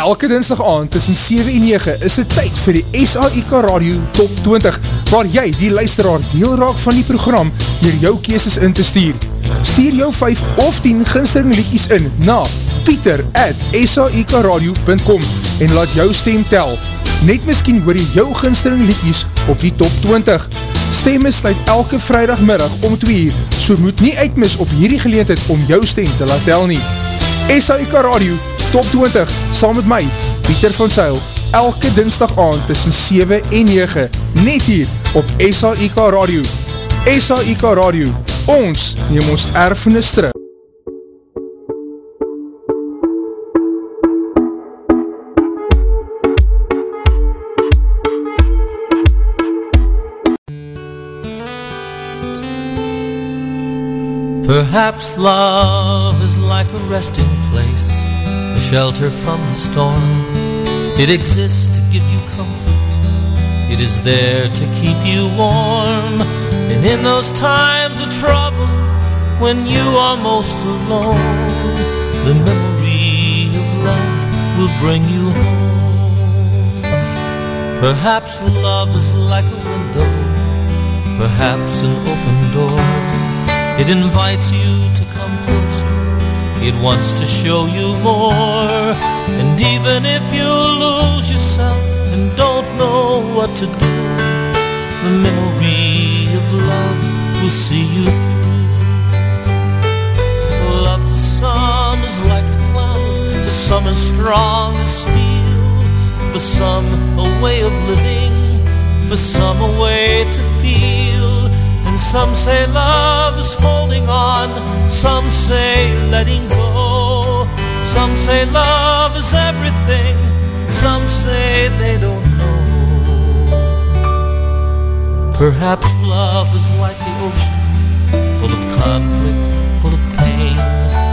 Elke dinsdag aand tussen 7 en 9 is het tyd vir die SAIK Radio Top 20 waar jy die luisteraar deel raak van die program dier jou keeses in te stuur. Stuur jou 5 of 10 ginstering liedjes in na pieter at saikaradio.com en laat jou stem tel. Net miskien hoor jy jou ginstering liedjes op die Top 20. Stemme sluit elke vrijdagmiddag om 2 uur, so moet nie uitmis op hierdie geleentheid om jou stem te laat tel nie. SAIK Radio Top 20, saam met my, Pieter van Seil, elke dinsdag aand tussen 7 en 9, net hier op SAIK Radio. SAIK Radio, ons neem ons erfenis terug. Perhaps love is like a resting place shelter from the storm. It exists to give you comfort. It is there to keep you warm. And in those times of trouble, when you are most alone, the memory of love will bring you home. Perhaps love is like a window, perhaps an open door. It invites you to come closer it wants to show you more. And even if you lose yourself and don't know what to do, the memory of love will see you through. Love to some is like a cloud, to some is strong as steel. For some, a way of living, for some, a way to feel. Some say love is holding on, some say letting go. Some say love is everything, some say they don't know. Perhaps love is like the ocean, full of conflict, full of pain,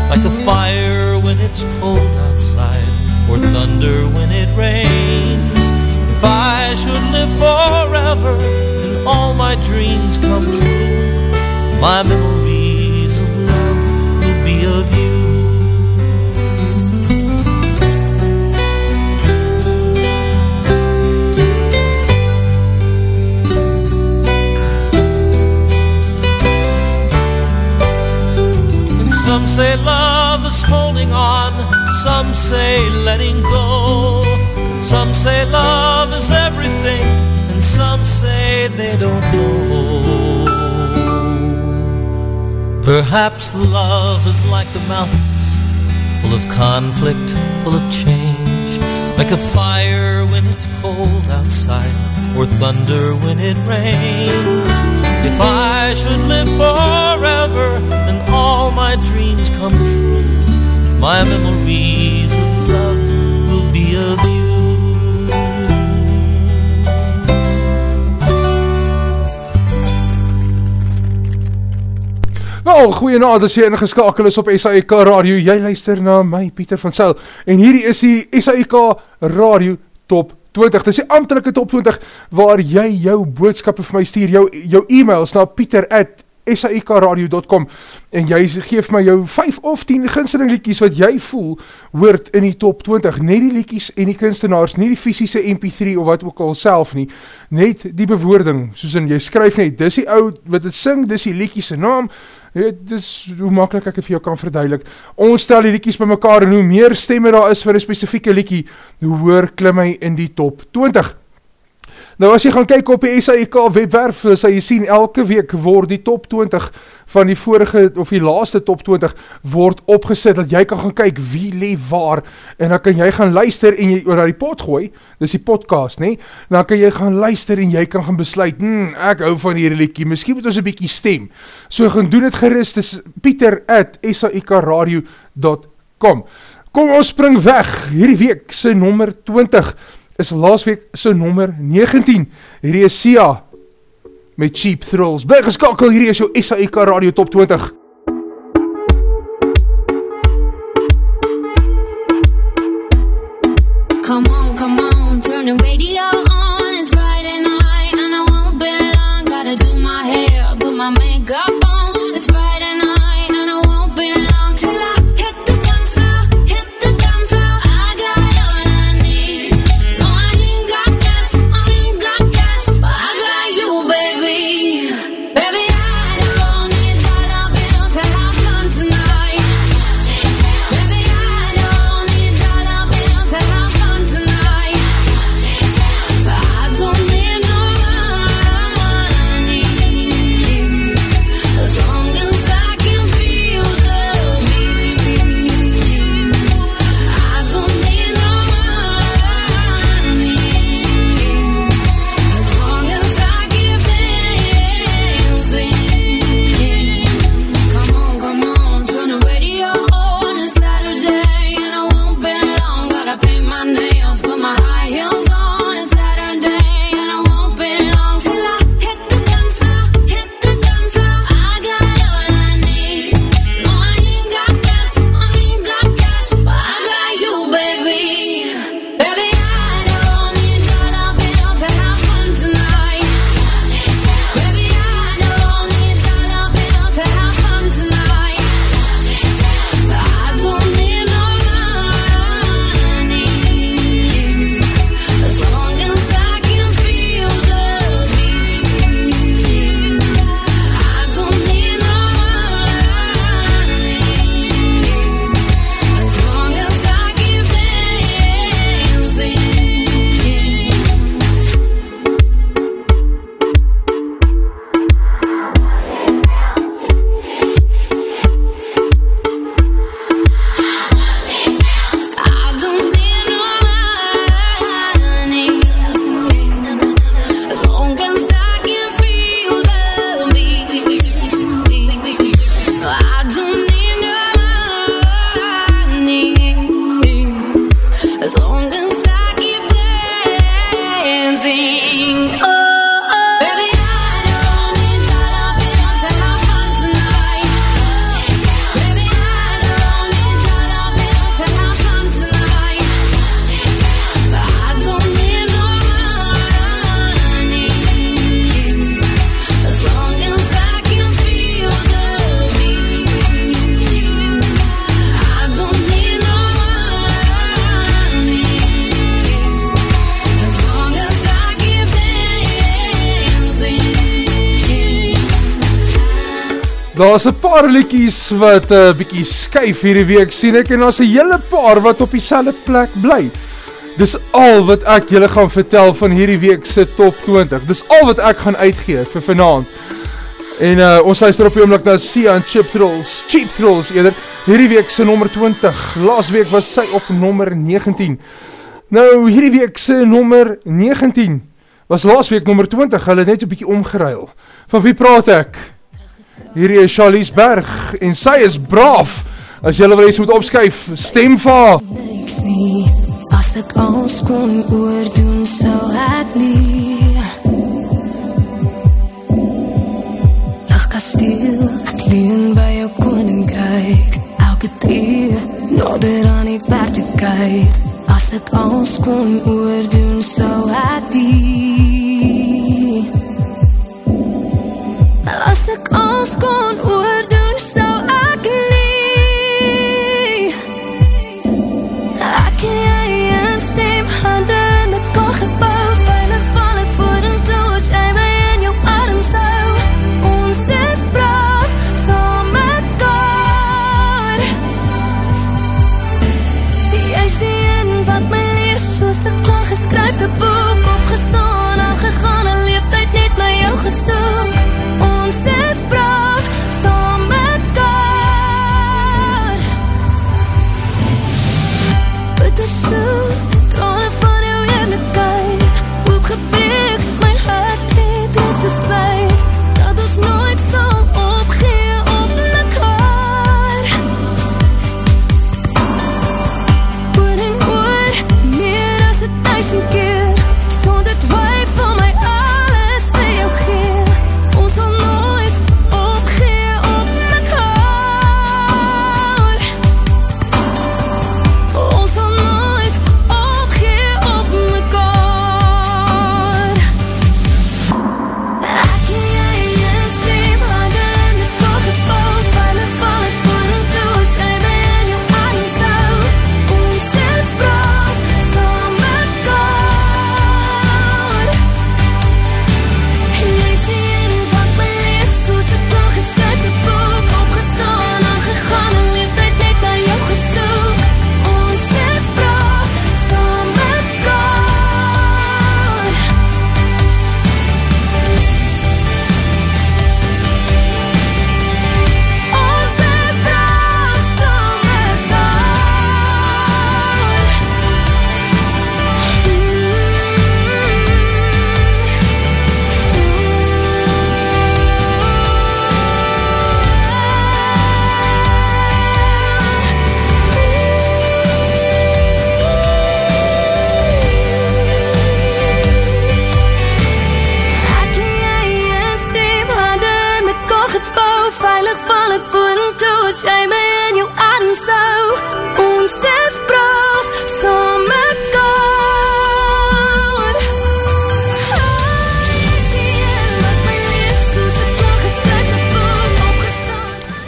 like a fire when it's cold outside, or thunder when it rains. If I should live forever, all my dreams come true. My memories of love will be of you. And some say love is holding on, some say letting go. Some say love is everything some say they don't know. Perhaps love is like the mountains, full of conflict, full of change, like a fire when it's cold outside, or thunder when it rains. If I should live forever and all my dreams come true, my memories of Wel, goeie naad as jy ingeskakel is op SAIK Radio, jy luister na my Pieter van Sel, en hierdie is die SAIK Radio Top 20, dit is die ambtelike Top 20, waar jy jou boodskap vir my stuur, jou, jou e-mails na pieter at saikradio.com en jy geef my jou 5 of 10 ginstering liedjies wat jy voel hoort in die top 20, net die liedjies en die kunstenaars, nie die fysische MP3 of wat ook al self nie, net die bewoording, soos in jy skryf net, dis die oud wat het sing, dis die liedjies naam, dit is hoe makkelijk ek het vir jou kan verduidelik, ons stel die liedjies by mekaar en hoe meer stemme daar is vir een specifieke liedjie, hoe hoor klim hy in die top 20 Nou as jy gaan kyk op die SAIK webwerf, sal jy sien elke week word die top 20 van die vorige of die laaste top 20 word opgesit dat jy kan gaan kyk wie lê waar en dan kan jy gaan luister en jy oor die pot gooi, dis die podcast, nê? Dan kan jy gaan luister en jy kan gaan besluit, "Hm, ek hou van hierdie liedjie, miskien moet ons 'n bietjie stem." So gaan doen dit gerus, dis pieter@saikradio.com. Kom ons spring weg hierdie week se nommer 20 is laasweek sy nommer 19, hierdie is Sia, met Cheap Thrills, by geskakel, hierdie is jou SAIK Radio Top 20, Daar's 'n paar liedjies wat 'n uh, bietjie skuif hierdie week sien ek en daar's 'n hele paar wat op dieselfde plek bly. Dis al wat ek julle gaan vertel van hierdie week se top 20. Dis al wat ek gaan uitgee vir vanaand. En uh, ons luister op die oomblik na Sia and Chip Thrills, Cheap Thrills eerder. Hierdie week se nommer 20. Laasweek was sy op nommer 19. Nou hierdie week se nommer 19 was laasweek nommer 20. Hulle het net 'n bietjie omgeruil. Van wie praat ek? Hierdie is Charlies Berg en sy is braaf. As jy wil hê sy moet opskuif, stem vir haar. Niks nie. As ek alles kon oordoen, sou ek nie. Dag kasteel, ek leen by jou koninkryk. Elke tree, nader aan die werklikheid. As ek alles kon oordoen, sou ek nie. As ek alles kon oordoen sou ek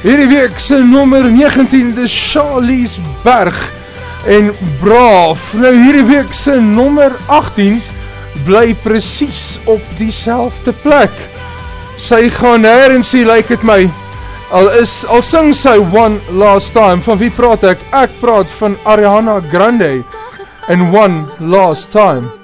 Hierdie week se nommer 19 dis Charlies Berg en Braaf. Nou hierdie week se nommer 18 bly presies op dieselfde plek. Sy gaan nêrens sien lyk like dit my. Al is al sing sy one last time. Van wie praat ek? Ek praat van Ariana Grande en one last time.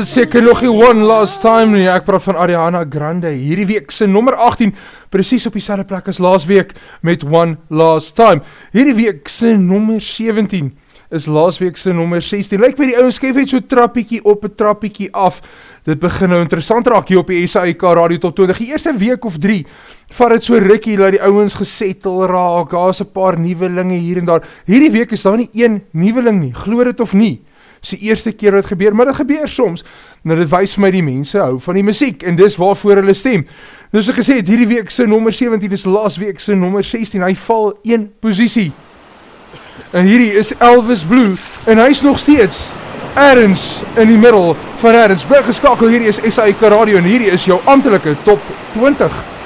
Dit seker nog die one last time nie. Ek praat van Ariana Grande. Hierdie week se nommer 18 presies op dieselfde plek as laas week met one last time. Hierdie week se nommer 17 is laas week se nommer 16. Lyk my die ouens skryf net so trappietjie op 'n trappietjie af. Dit begin nou interessant raak hier op die SAK Radio Top 20. Die eerste week of 3 vat dit so rukkie dat die ouens gesettel raak. Daar's 'n paar nuwelinge hier en daar. Hierdie week is daar nie een nuweling nie. Glo dit of nie se eerste keer wat gebeur, maar dit gebeur soms. Nou dit wys my die mense hou van die musiek en dis waarvoor hulle stem. Nou so gesê, hierdie week se nommer 17 is laas week se nommer 16. Hy val een posisie. En hierdie is Elvis Blue en hy's nog steeds ergens in die middel van ergens. Bly geskakel, hierdie is SAK Radio en hierdie is jou amptelike top 20.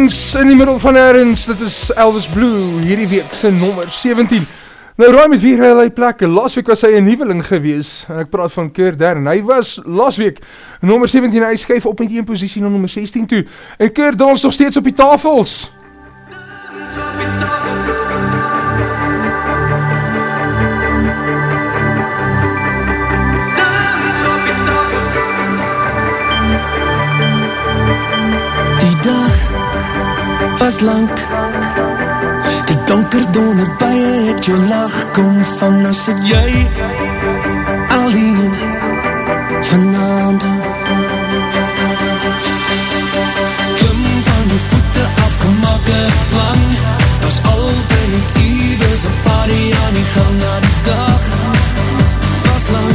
Erns in die middel van Erns, dit is Elvis Blue, hierdie week sy nummer 17. Nou raai met wie hy plek, laas week was hy een nieuweling gewees, en ek praat van Keur Dern, hy was laas week nummer 17, hy skuif op met die positie na nummer 16 toe, en Keur dans nog steeds op die tafels. Op die tafels. Was lang Die donker donder bije het jou lach kom van Nou sit jy alleen vanavond Klim van die voete af, kom maak een plan. Dat is altyd iwis een party aan die gang na die dag. Was lang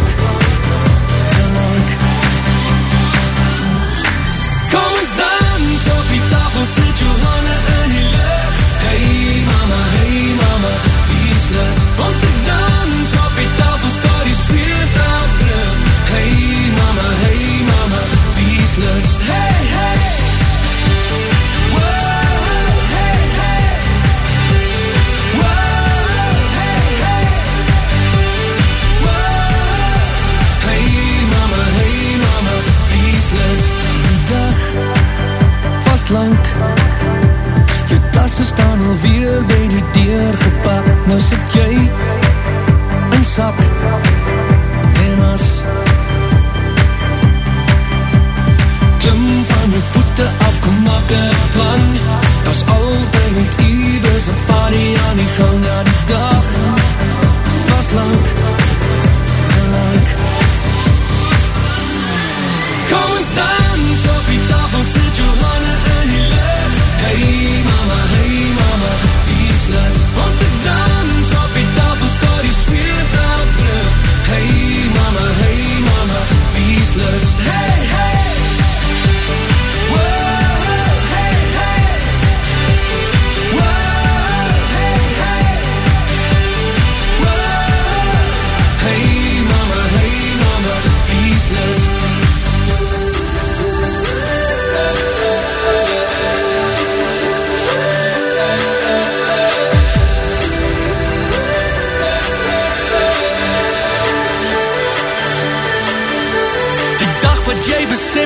Sit jy in sak en as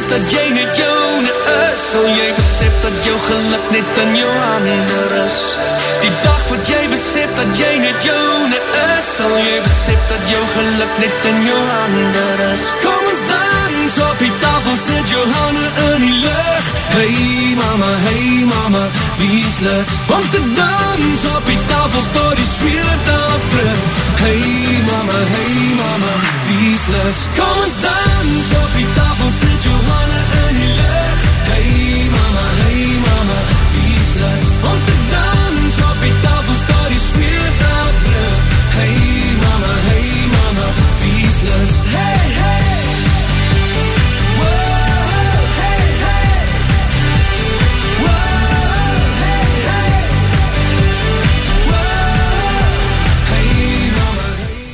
dat jy net joune is. Sal jy besef dat jou geluk net in jou handen is? Die dag wat jy besef dat jy net joune is. Sal jy besef dat jou geluk net in jou handen is? Kom ons dans op die tafel, sit jou handen in die lucht. Hey mama, hey mama, wie is les? Want de dans op die tafel, stoor die sweet terug Hey mama, hey mama, wie is les? Kom ons dans op die tafel, sit jou handen in die lucht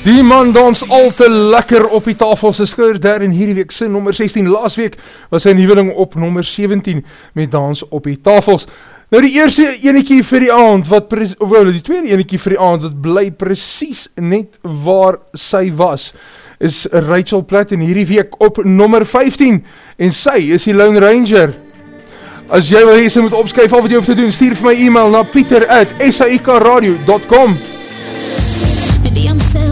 Die man dans al te lekker op die tafel se skeur daar in hierdie week se nommer 16. Laasweek was sy nuweling op nommer 17 met dans op die tafels. Nou die eerste enetjie vir die aand wat of wel die tweede enetjie vir die aand wat bly presies net waar sy was is Rachel Platt in hierdie week op nommer 15 en sy is die Lone Ranger. As jy wil hê sy moet opskryf al wat jy hoef te doen, stuur vir my e-mail na pieter@saikradio.com. Maybe I'm selfish,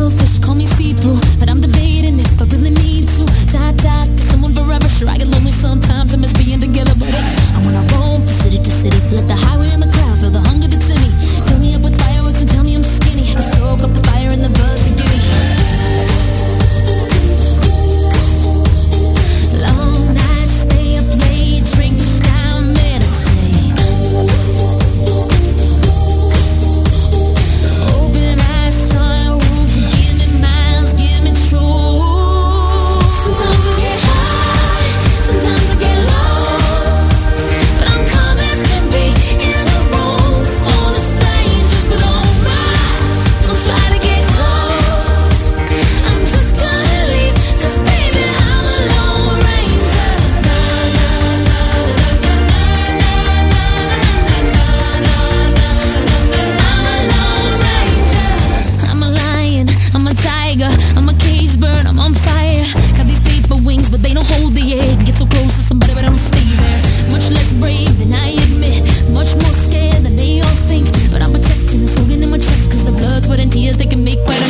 ideas they can make quite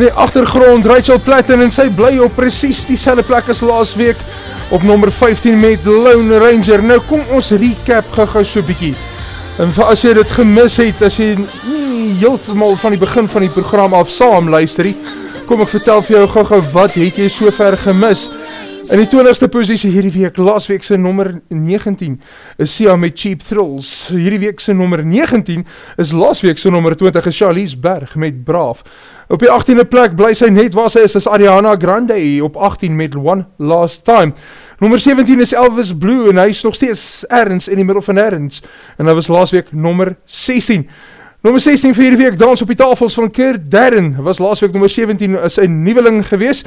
in die achtergrond Rachel Platten en sy bly op precies die selle plek as laas week op nummer 15 met Lone Ranger. Nou kom ons recap gauw so bykie. En as jy dit gemis het, as jy nie heeltemal van die begin van die program af saam luisterie, kom ek vertel vir jou gauw wat het jy so ver gemis. In die 20ste posisie hierdie week, laas week sy nummer 19, is Sia met Cheap Thrills. Hierdie week sy nummer 19 is laas week sy nummer 20, is Charlize Berg met Braaf. Op die 18e plek bly sy net waar sy is, is Ariana Grande op 18 met One Last Time. Nummer 17 is Elvis Blue en hy is nog steeds ergens in die middel van ergens. En hy was laas week nummer 16. Nummer 16 vir hierdie week, dans op die tafels van Kurt Darren, was laas week nummer 17, is een nieuweling gewees.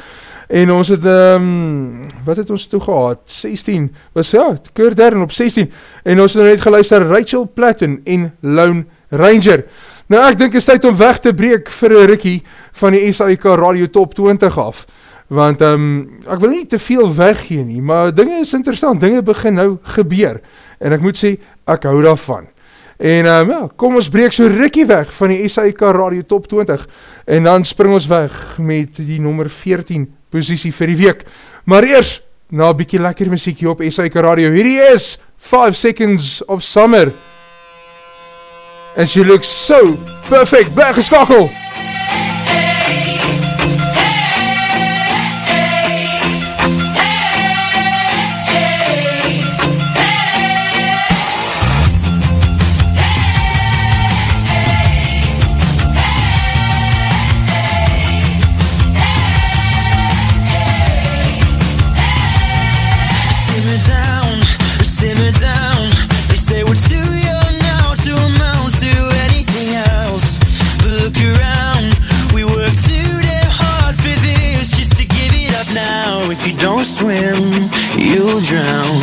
En ons het, um, wat het ons toe gehad? 16, was ja, Kurt Darren op 16. En ons het net geluister Rachel Platten en Lone Ranger. Nou ek dink is tyd om weg te breek vir een rikkie van die SAIK Radio Top 20 af. Want um, ek wil nie te veel weggeen nie, maar dinge is interessant, dinge begin nou gebeur. En ek moet sê, ek hou daarvan. En um, ja, kom ons breek so rikkie weg van die SAIK Radio Top 20 en dan spring ons weg met die nummer 14 posiesie vir die week. Maar eers, na bykie lekker muziekie op SAIK Radio, hierdie is 5 Seconds of Summer. And she looks so perfect. Bly drown.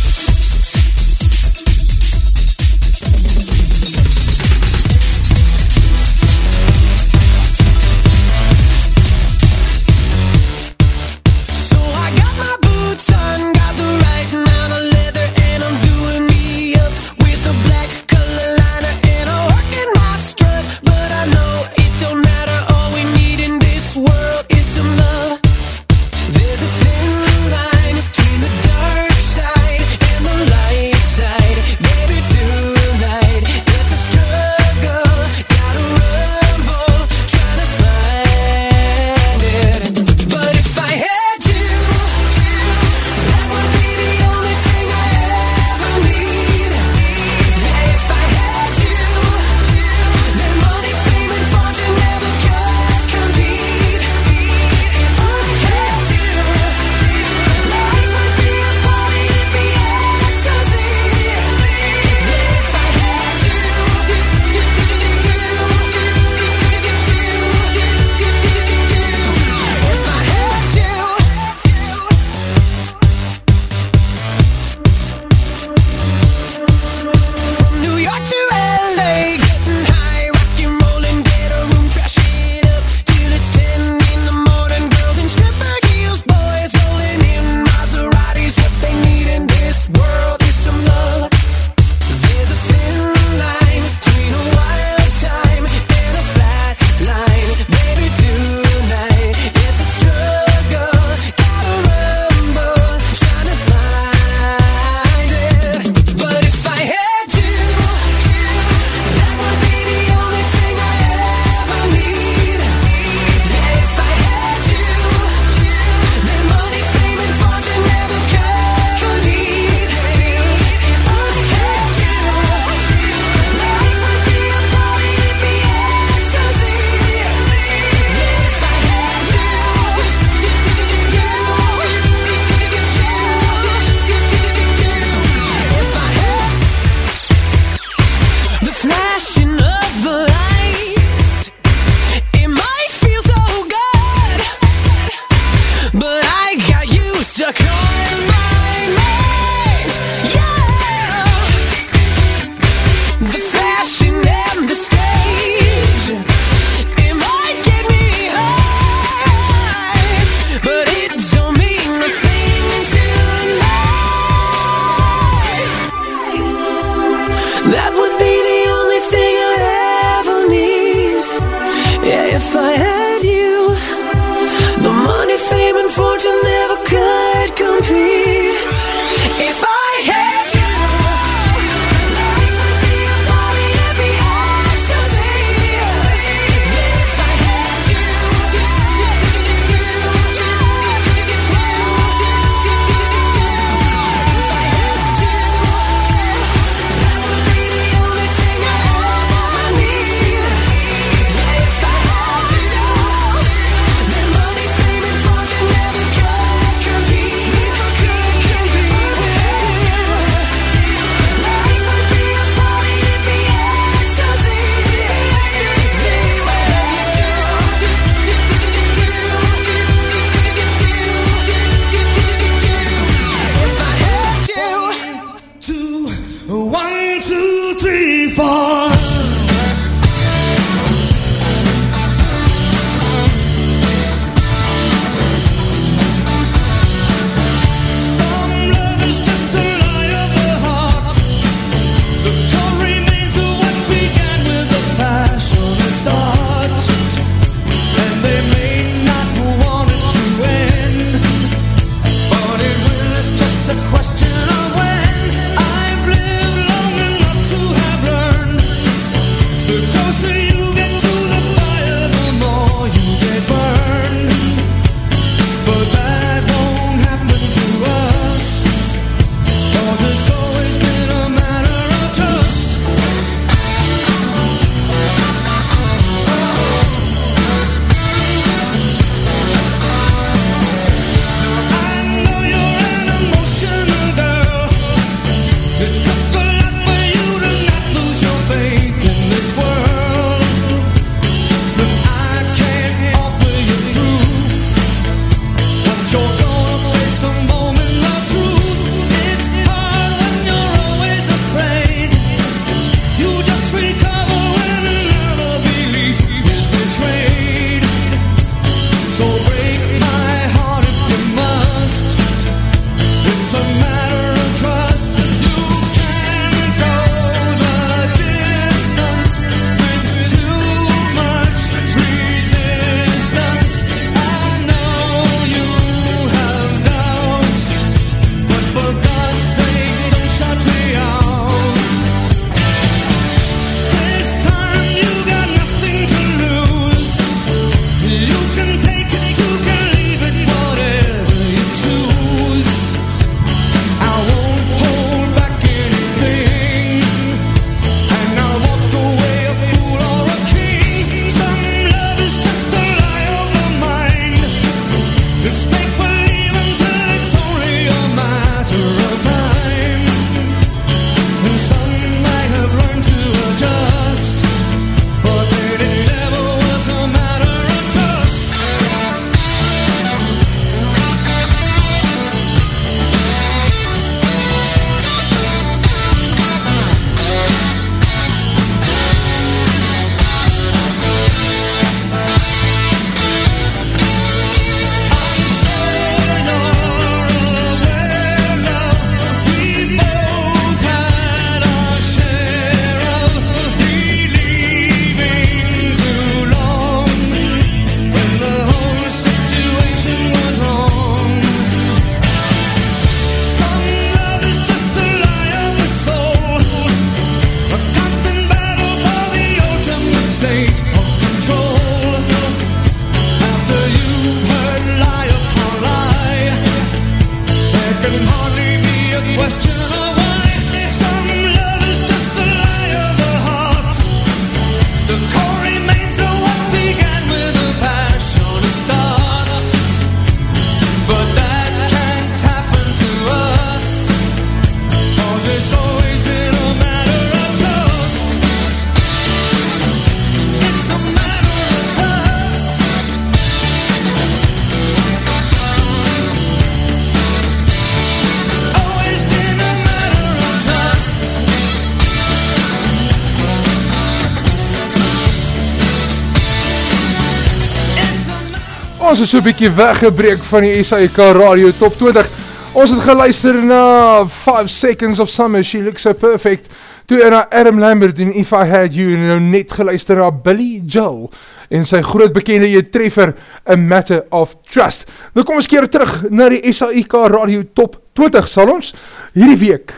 So 'n bietjie weggebreek van die SAK Radio Top 20. Ons het geluister na 5 Seconds of Summer, She Looks So Perfect. Toe na Adam Lambert en If I Had You en nou net geluister na Billy Joel en sy groot bekende jy treffer A Matter of Trust. Nou kom ons keer terug na die SAK Radio Top 20 sal ons. Hierdie week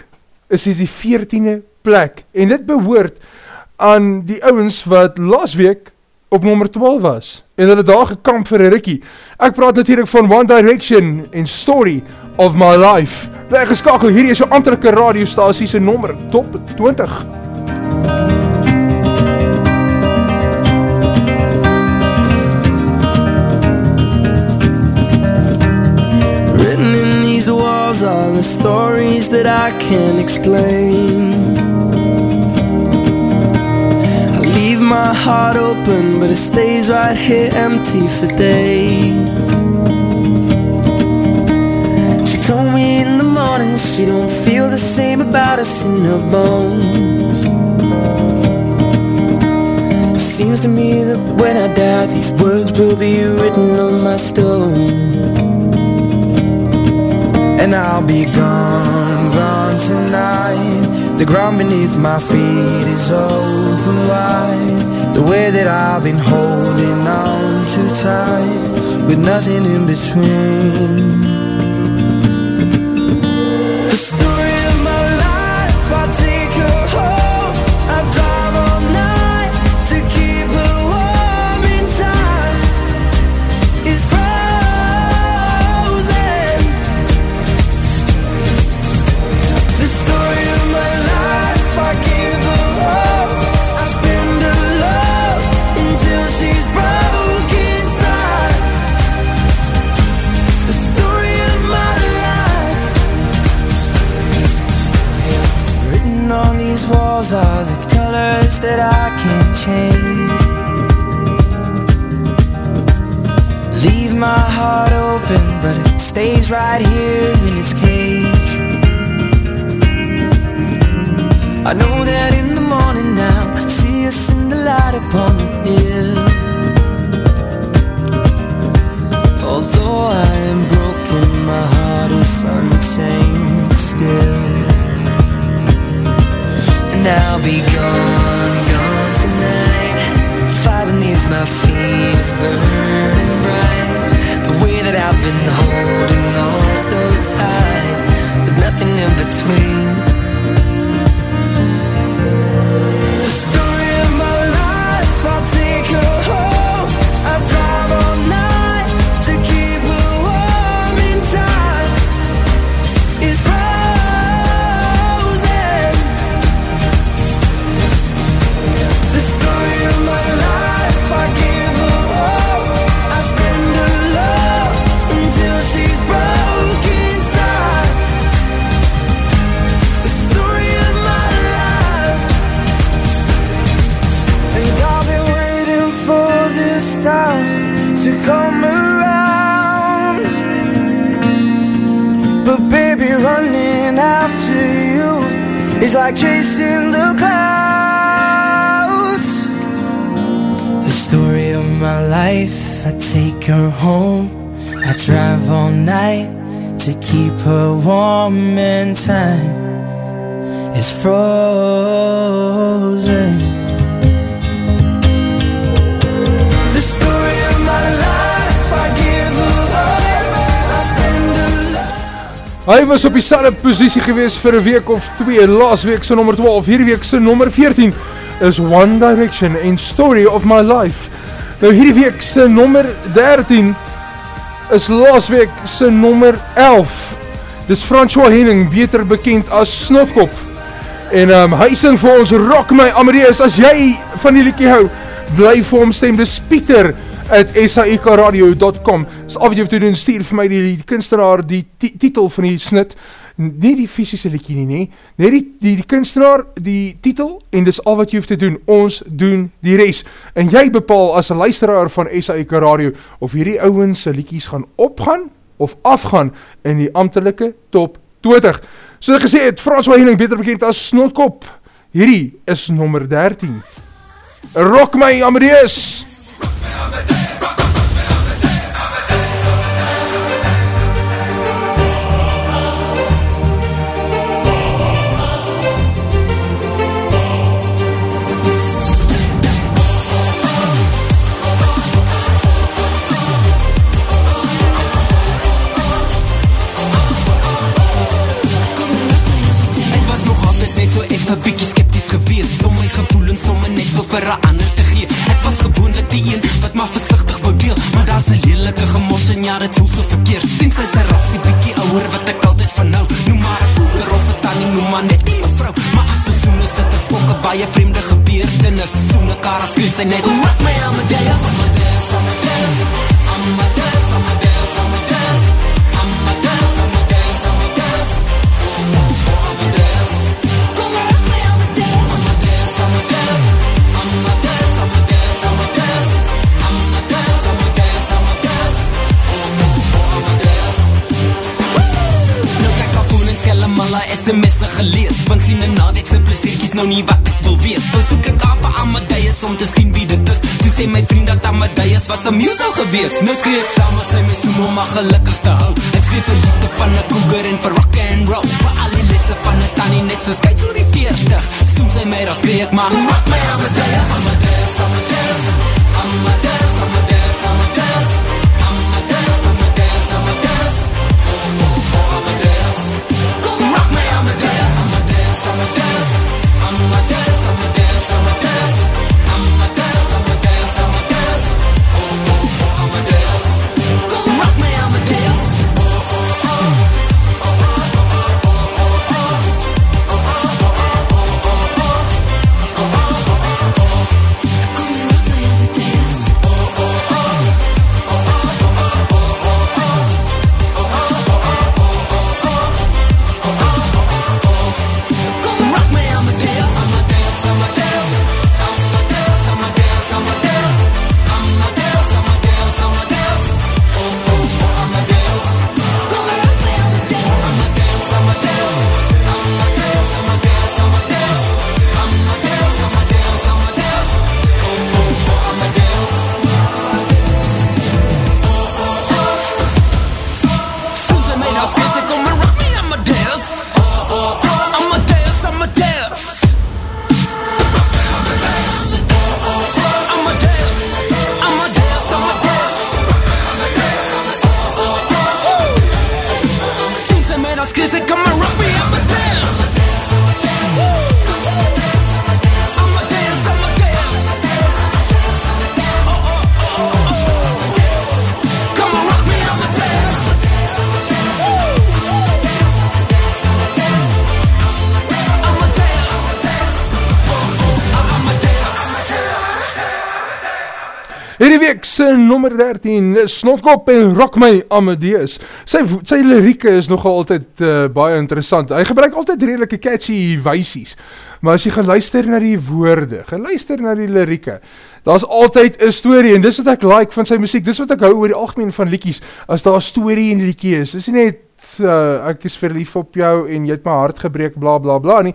is dit die 14de plek en dit behoort aan die ouens wat laas week op nommer 12 was en hulle daar gekamp vir 'n rukkie. Ek praat natuurlik van One Direction en Story of My Life. Bly geskakel, hierdie is jou amptelike radiostasie se nommer top 20. Written in these walls are the stories that I can't explain. My heart open, but it stays right here empty for days. She told me in the morning she don't feel the same about us in her bones. Seems to me that when I die, these words will be written on my stone. And I'll be gone, gone tonight. The ground beneath my feet is open wide. The way that I've been holding on too tight, with nothing in between. Change. Leave my heart open, but it stays right here in its cage. I know that in the morning now, see us in the light upon the hill. Although I am broken, my heart is unchained still. And I'll be gone. Fire beneath my feet is burning bright. The way that I've been holding on so tight, with nothing in between. The story of my life, I'll take her home. I take her home. I drive all night to keep her warm in time. It's frozen. The story of my life, I give her. I spend. Hy was op dieselfde posisie gewees vir 'n week of 2, laas week se nommer 12, hierdie week se nommer 14 is One Direction en Story of My Life. Nou hierdie week se nommer 13 is laas week se nommer 11. Dis François Henning, beter bekend as Snotkop. En um, hy sing vir ons Rock My Amadeus. As jy van die liedjie hou, bly vir hom stem. Dis Pieter at saikradio.com. Dis al wat jy hoef te doen, stuur vir my die, die kunstenaar die ti- titel van die snit. Nie die fisiese liedjie nie, nie. Net die, die, die kunstenaar, die titel en dis al wat jy hoef te doen. Ons doen die res. En jy bepaal as 'n luisteraar van SAK Radio of hierdie ouens se liedjies gaan opgaan of afgaan in die amptelike top 20. Soos ek gesê het, François Henning beter bekend as Snotkop. Hierdie is nommer 13. Rock my Amadeus. 'n bietjie skepties gewees om my gevoelens sommer net so vir 'n ander te gee. Ek was gewoonlik die een wat maar versigtig wou deel, maar daar's 'n lelike gemos en ja, dit voel so verkeerd. Sien sy sy ratsie bietjie ouer wat ek altyd van nou. Noem maar 'n boer of 'n tannie, noem maar net die mevrou. Maar as sy soene sit, is ook 'n baie vreemde gebeurtenis. Soene kar skree sy net, "Rock my Amadeus, Amadeus, Amadeus, Amadeus, nou nie wat ek wil wees. Dan soek ek af vir Amadeus om te sien wie dit is. Toe sê my vriend dat Amadeus was 'n muso gewees. Nou skree ek saam as hy my soen om maar gelukkig te hou. Ek skree vir liefde van 'n cougar en vir rock and roll. Vir al die lesse van 'n tannie net soos kyk oor die 40 Soen sy my dan skree ek maar Rock my Amadeus, Amadeus Amadeus, Amadeus, Amadeus nommer 13 is Snotkop en Rock My Amadeus. Sy sy lirieke is nogal altyd uh, baie interessant. Hy gebruik altyd redelike catchy wysies. Maar as jy gaan luister na die woorde, gaan luister na die lirieke, daar's altyd 'n storie en dis wat ek like van sy musiek. Dis wat ek hou oor die algemeen van liedjies. As daar 'n storie in die liedjie is, dis nie net uh, ek is verlief op jou en jy het my hart gebreek bla bla bla nie.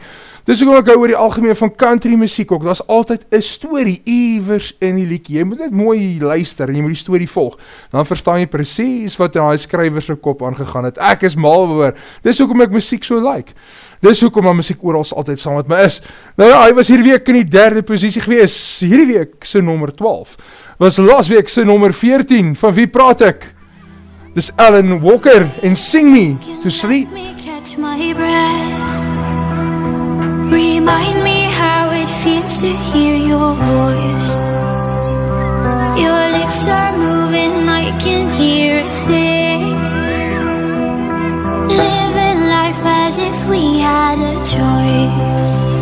Dis hoekom ek hou oor die algemeen van country musiek ook. Daar's altyd 'n storie iewers in die liedjie. Jy moet net mooi luister en jy moet die storie volg. Dan verstaan jy presies wat in daai skrywer se kop aangegaan het. Ek is mal oor. Dis hoekom ek musiek so like. Dis hoekom my musiek oral altyd saam met my is. Nou ja, hy was hierdie week in die derde posisie gewees. Hierdie week se nommer 12 was laasweek se nommer 14. Van wie praat ek? Dis Alan Walker en Sing Me to Sleep. catch my breath. Remind me how it feels to hear your voice. Your lips are moving, I can hear a thing. Living life as if we had a choice.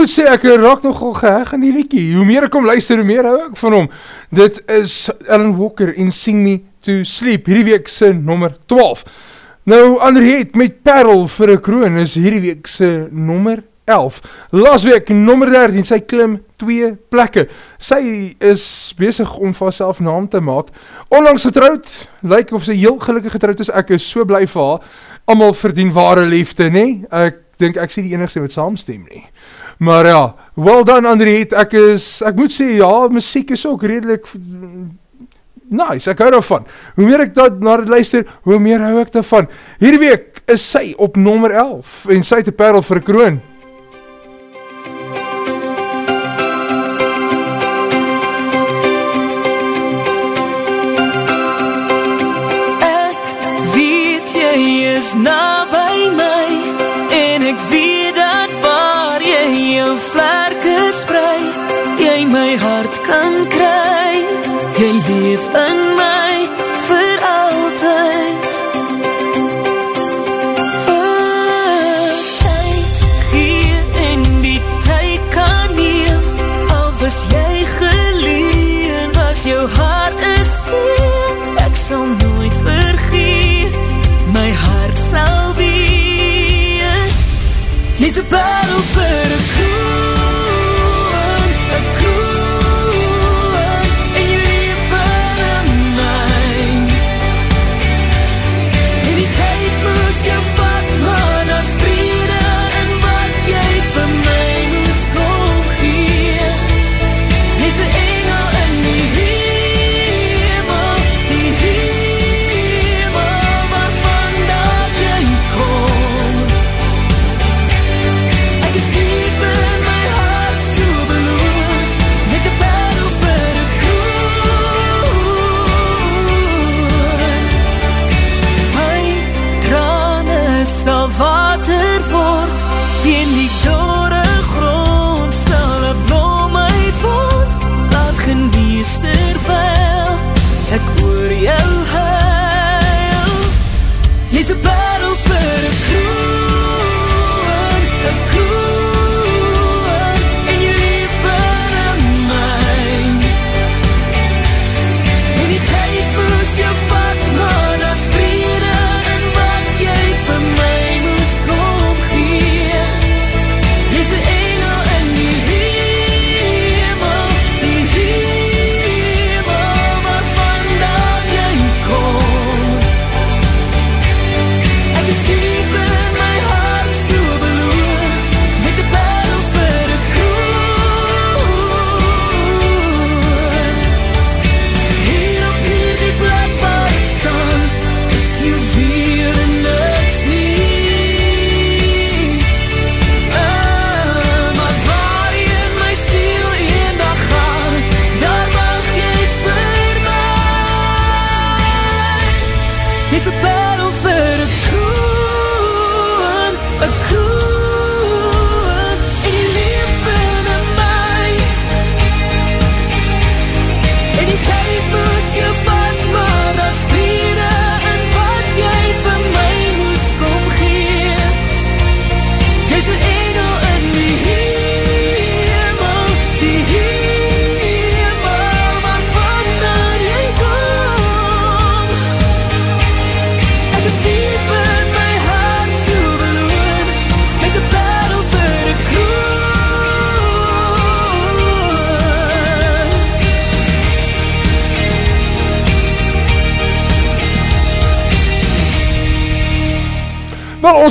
Moet sê ek raak nogal geheg aan die liedjie. Hoe meer ek hom luister, hoe meer hou ek van hom. Dit is Alan Walker en Sing Me to Sleep, hierdie week se nommer 12. Nou Andriet met Parel vir 'n kroon is hierdie week se nommer 11. Laasweek nommer 13, sy klim 2 plekke. Sy is besig om vir haarself naam te maak. Onlangs getroud, lyk of sy heel gelukkig getroud is. Ek is so bly vir haar. Almal verdien ware liefde, nê? Nee? Ek dink ek sien die enigste wat saamstem nie. Maar ja, well done Andriet. Ek is ek moet sê ja, musiek is ook redelik Nice, ek hou daarvan. Hoe meer ek dat na dit luister, hoe meer hou ek daarvan. Hierdie week is sy op nommer 11 en sy het 'n parel vir 'n kroon. Ek weet jy is naby my Battle.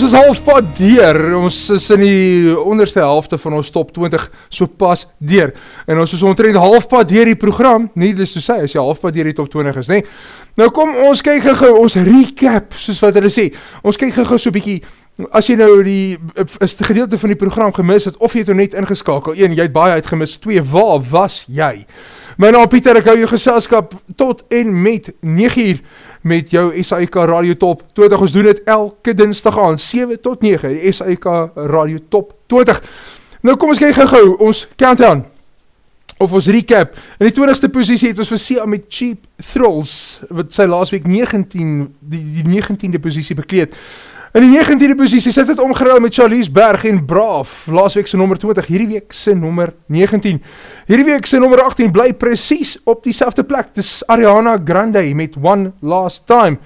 Is halfpad deur. Ons is in die onderste helfte van ons top 20 so pas deur. En ons is omtrent halfpad deur die program. Nie dis te sê as jy halfpad deur die top 20 is, nê. Nou kom ons kyk gou-gou ons recap soos wat hulle sê. Ons kyk gou-gou so 'n bietjie as jy nou die is die gedeelte van die program gemis het of jy het hom net ingeskakel. Een, jy het baie uitgemis. Twee, waar was jy? My naam Pieter, ek hou jou geselskap tot en met 9uur met jou SAIK Radio Top 20. Ons doen dit elke dinsdag aan 7 tot 9, die SAIK Radio Top 20. Nou kom ons kyk gou-gou ons countdown of ons recap. In die 20ste posisie het ons vir Sia met Cheap Thrills wat sy laasweek 19 die, die 19de posisie bekleed. In die 19de posisie sit het omgeruil met Charlize Berg en Braaf, laasweek se nommer 20, hierdie week se nommer 19. Hierdie week se nommer 18 bly presies op dieselfde plek, dis Ariana Grande met One Last Time.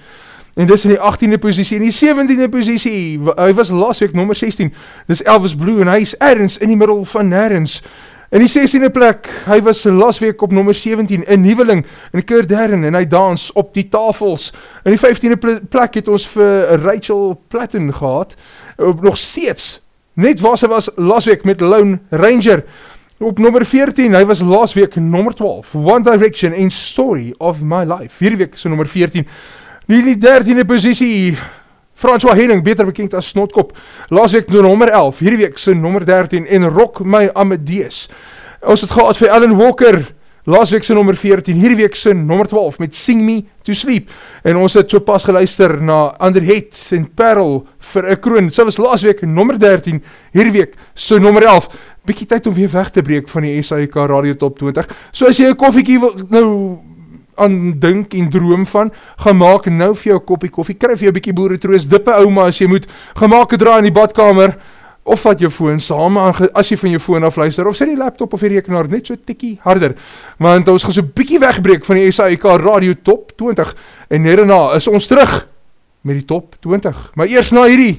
En dis in die 18de posisie, in die 17de posisie, w- hy was laasweek nommer 16, dis Elvis Blue en hy is ergens in die middel van nergens. In die 16de plek, hy was laasweek op nommer 17, een nieuweling, in Kurt Darren, en hy dans op die tafels. In die 15de pl- plek het ons vir Rachel Platten gehad, op nog steeds, net waar sy was laasweek met Lone Ranger. Op nummer 14, hy was laasweek nummer 12, One Direction en Story of My Life. Hierdie week is nummer 14. Nu in die 13e posisie, François Henning, beter bekend as Snotkop. Laasweek no nummer 11, hierdie week sy nummer 13 en Rock My Amadeus. Ons het gehad vir Alan Walker, laasweek sy nummer 14, hierdie week sy nummer 12 met Sing Me to Sleep. En ons het so pas geluister na Anderhet en Perl vir 'n kroon. Sy was laasweek nummer 13, hierdie week sy nummer 11. Bietjie tyd om weer weg te breek van die SAIK Radio Top 20. So as jy 'n koffiekie wil nou aan dink en droom van, gaan maak nou vir jou 'n koppie koffie, kry vir jou 'n bietjie boere troos, dippe ouma as jy moet, gaan maak 'n draai in die badkamer, of vat jou foon saam, aange- as jy van jou foon af luister, of sit die laptop of die rekenaar net so tikkie harder, want ons gaan so bietjie wegbreek van die SAIK Radio Top 20, en net daarna is ons terug met die Top 20, maar eers na hierdie,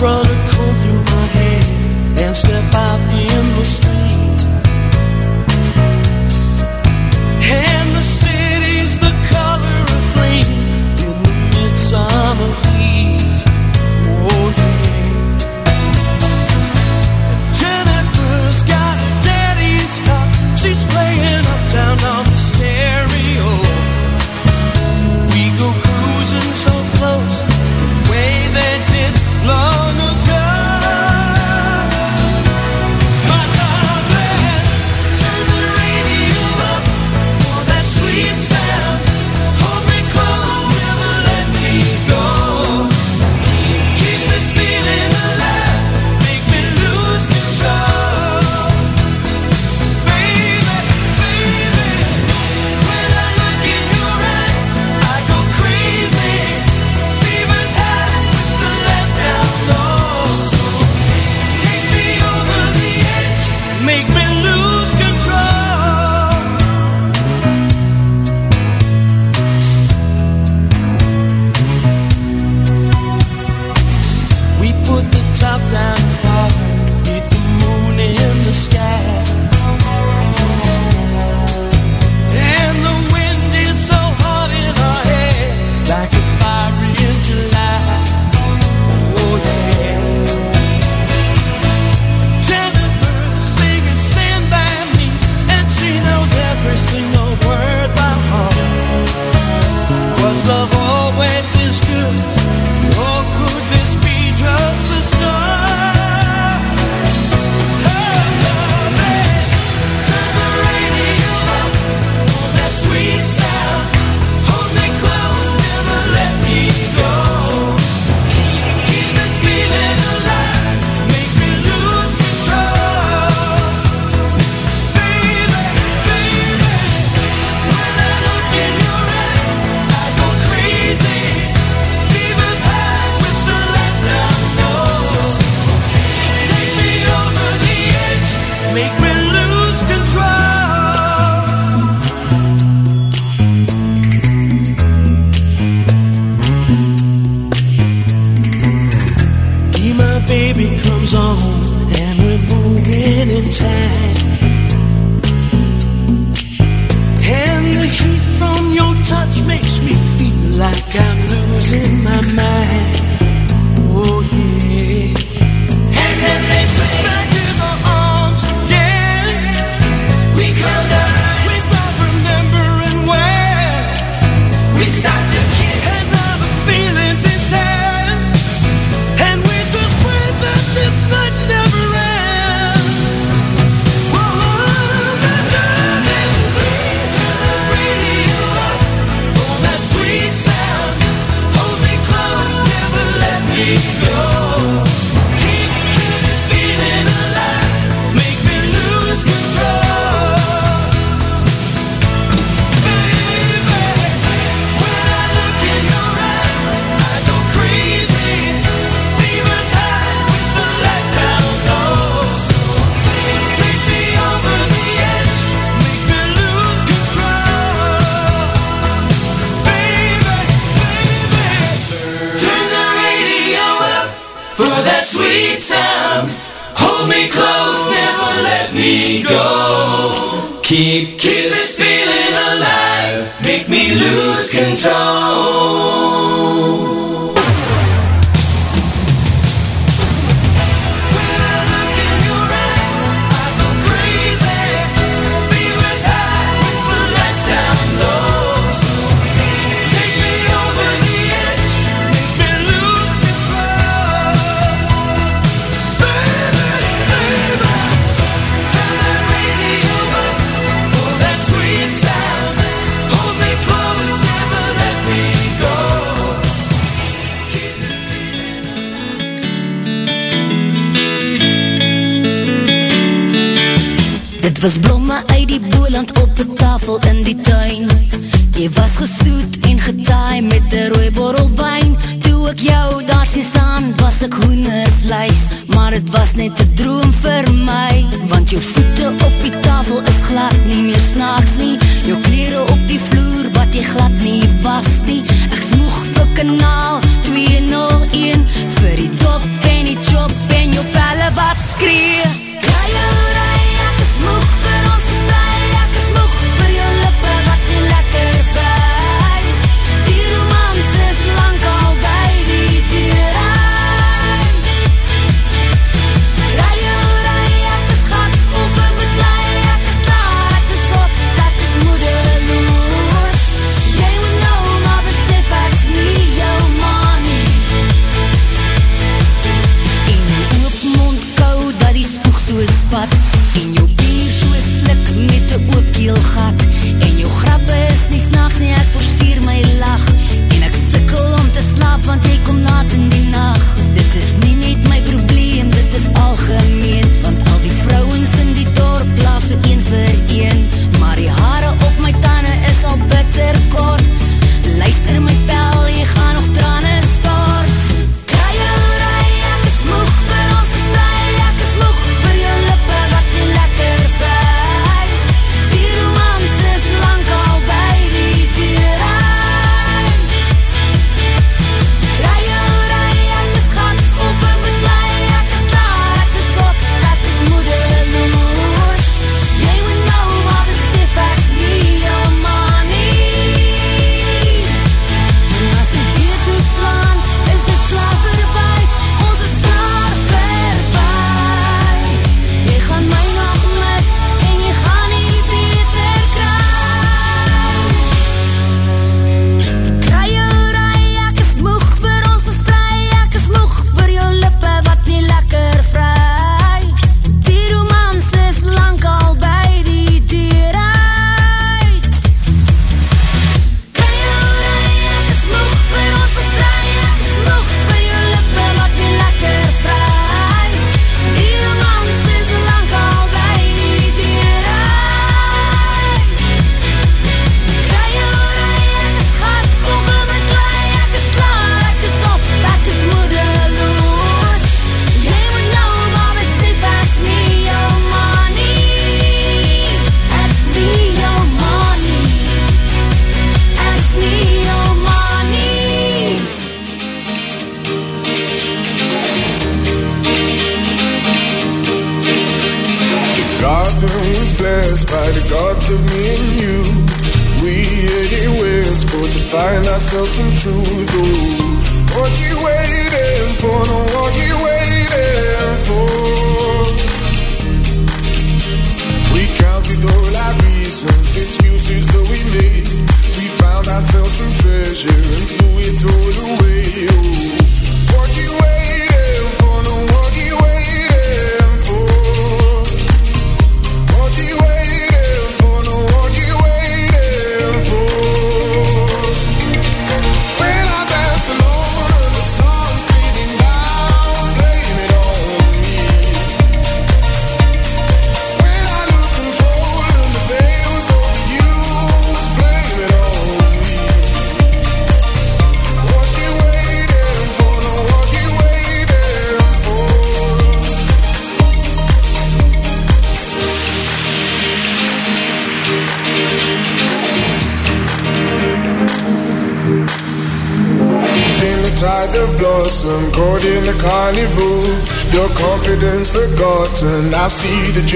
Run a comb through my hair and step out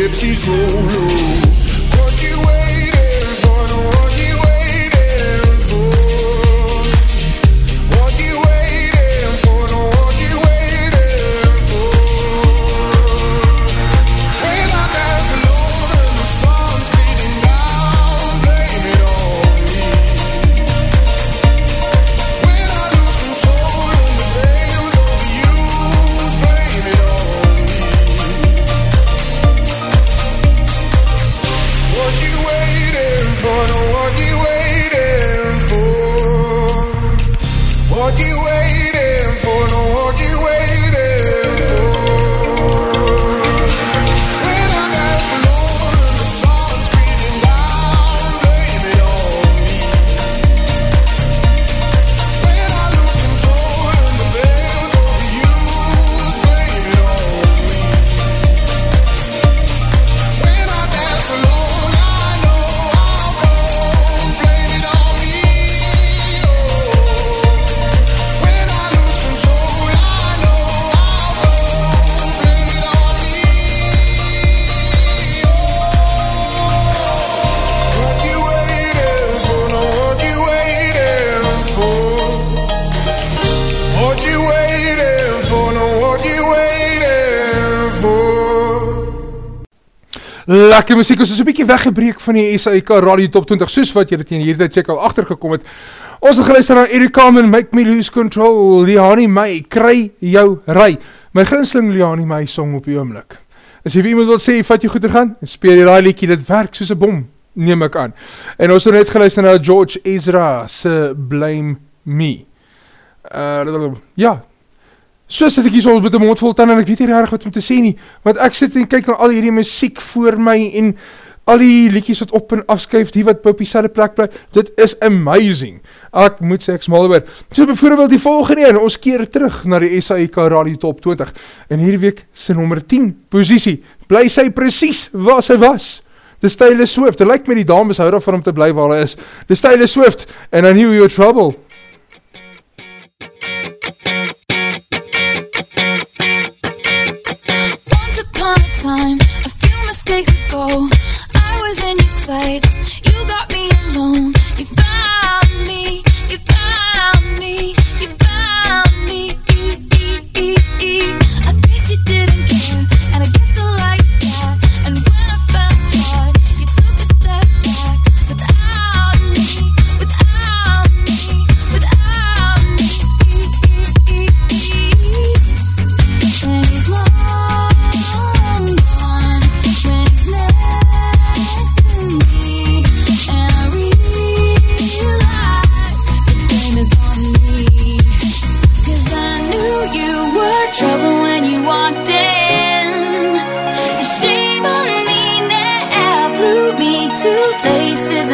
gypsies roll. What Lekker muziek, ons is een bykie weggebreek van die SAIK Radio Top 20, soos wat jy dit in hierdie check al achtergekom het. Ons het geluister na Eric Carmen, Make Me Lose Control, Liani May, Kry Jou Ry. My ginsling Liani May song op die oomlik. As jy vir iemand wil sê, vat jy goeder gaan, speel die liekie, dit werk soos een bom, neem ek aan. En ons het net geluister na George Ezra, se Blame Me. Uh, ja, So sit ek hier soms met 'n mond vol tande en ek weet nie reg wat om te sê nie, want ek sit en kyk na al hierdie musiek voor my en al die liedjies wat op en afskuif, die wat op dieselfde plek bly. Dit is amazing. Ek moet sê ek smal oor. So byvoorbeeld die volgende een, ons keer terug na die SAIK Radio Top 20 en hierdie week se nommer 10 posisie. Bly sy presies waar sy was. Dis Taylor Swift. Dit lyk my die dames hou daarvan om te bly waar hulle is. Dis Taylor Swift and I knew you were trouble. Time, a few mistakes ago, I was in your sights. You got me alone. You found me. You found me. You found me. I guess you didn't care, and I guess I liked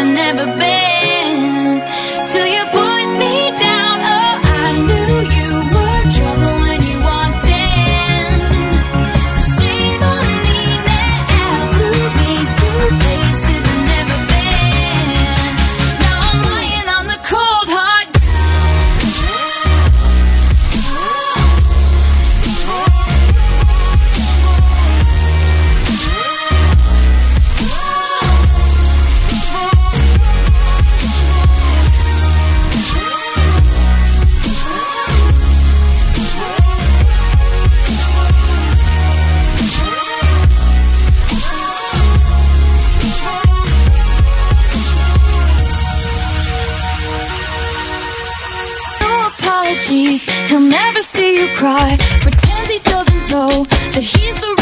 I've never been. Till you pull cry. Pretends he doesn't know that he's the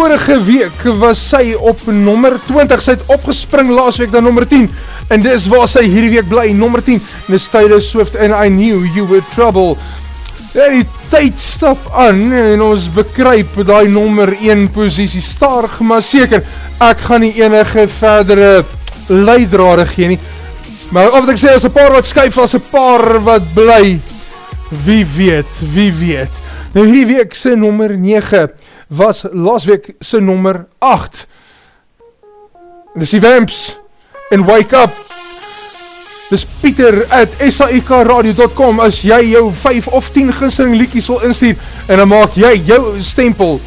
vorige week was sy op nommer 20, sy het opgespring laas week na nommer 10, en dis waar sy hierdie week bly, nommer 10, en is Taylor Swift, and I knew you were trouble. Ja, die tyd stap aan, en ons bekryp die nommer 1 positie, starig maar seker, ek gaan nie enige verdere leidrade gee nie, maar of ek sê, as een paar wat skuif, as een paar wat bly, wie weet, wie weet. Nou hierdie week sy nommer 9 was laas week sy nommer 8. Dis die Vamps en Wake Up. Dis Pieter at SAIKradio.com as jy jou 5 of 10 gunsteling liedjies wil instuur en dan maak jy jou stempel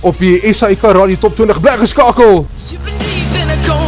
op die SAIK Radio Top 20 bly geskakel. Been deep in a coma,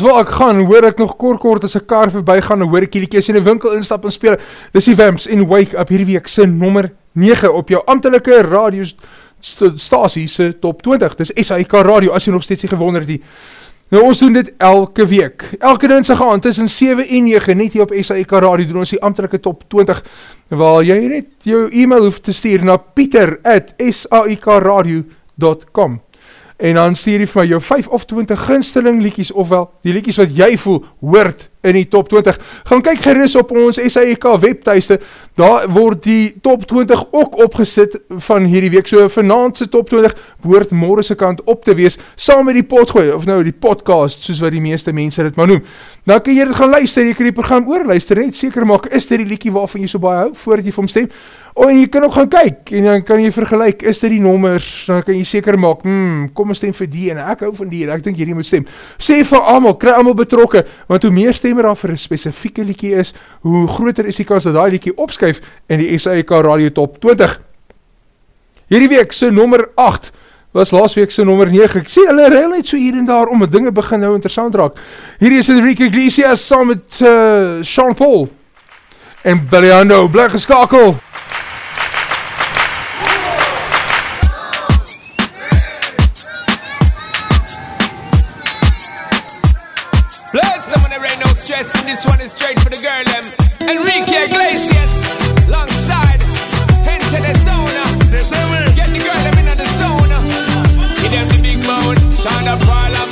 oorals waar ek gaan, hoor ek nog kort kort as 'n kar verby gaan, dan hoor ek hierdie keer as jy in 'n winkel instap en speel. Dis die Vamps en Wake Up hierdie week se nommer 9 op jou amptelike radio st stasie se top 20. Dis SAIK Radio as jy nog steeds nie gewonder het nie. Nou ons doen dit elke week. Elke dinsdag aand tussen 7 en 9 net hier op SAIK Radio doen ons die amptelike top 20 waar jy net jou e-mail hoef te stuur na pieter@saikradio.com en dan stuur jy vir my jou 5 of 20 gunsteling liedjies ofwel die liedjies wat jy voel hoort in die top 20. Gaan kyk gerus op ons SAIK webtuiste. Daar word die top 20 ook opgesit van hierdie week. So vanaand se top 20 behoort môre se kant op te wees saam met die potgooi of nou die podcast soos wat die meeste mense dit maar noem. Dan kan jy dit gaan luister, jy kan die program oorluister net seker maak is dit die liedjie waarvan jy so baie hou voordat jy vir hom stem. O en jy kan ook gaan kyk en dan kan jy vergelyk, is dit die nommers, dan kan jy seker maak, hmm, kom ons stem vir die en ek hou van die en ek dink hierdie moet stem. Sê vir almal, kry almal betrokke, want hoe meer stemmer daar vir 'n spesifieke liedjie is, hoe groter is die kans dat daai liedjie opskuif in die SAK Radio Top 20. Hierdie week se nommer 8 was laasweek se nommer 9. Ek sê hulle reël net so hier en daar om dinge begin nou interessant raak. Hierdie is Enrique Iglesias saam met uh, Sean Paul en Belliano bly geskakel. best. This one is straight for the girl, them. Enrique Iglesias, alongside. Enter the zone. Get the girl, them in the zone. Give them the big moan. Shine the parlor.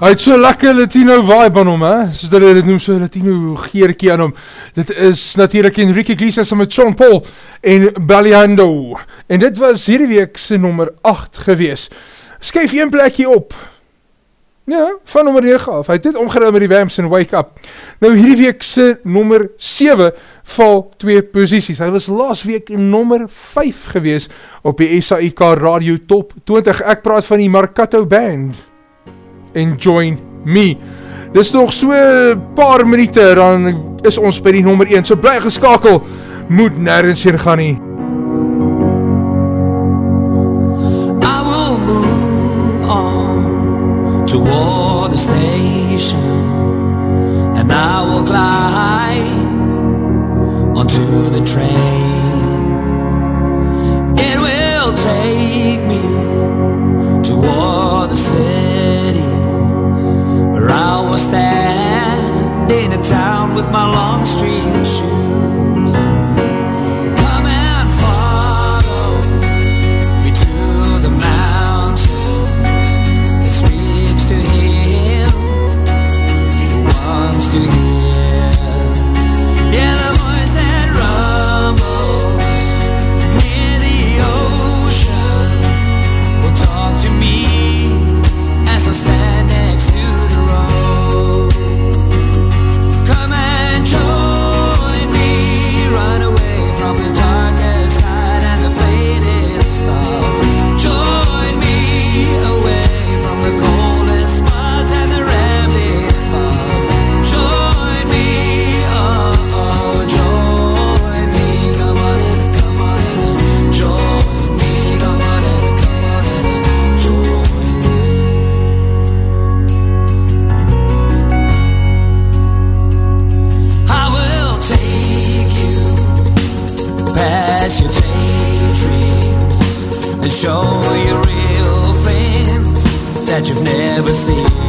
Hy het so lekker Latino vibe aan hom, hè? Soos dat hy dit noem, so Latino geertjie aan hom. Dit is natuurlijk Enrique Iglesias saam met Sean Paul en Baliando. En dit was hierdie week sy nummer 8 gewees. Skyf een plekje op. Ja, van nummer 9 af. Hy het dit omgeruim met die Rams en Wake Up. Nou hierdie week sy nummer 7 val twee posities. Hy was laas week nummer 5 gewees op die SAIK Radio Top 20. Ek praat van die Marcato Band and join me. Dis nog so 'n paar minute dan is ons by die nommer 1. So bly geskakel. Moet nêrens heen gaan nie. I will move on toward the station and I will climb onto the train. It will take me toward the city. Will stand in a town with my long street shoes. Never seen.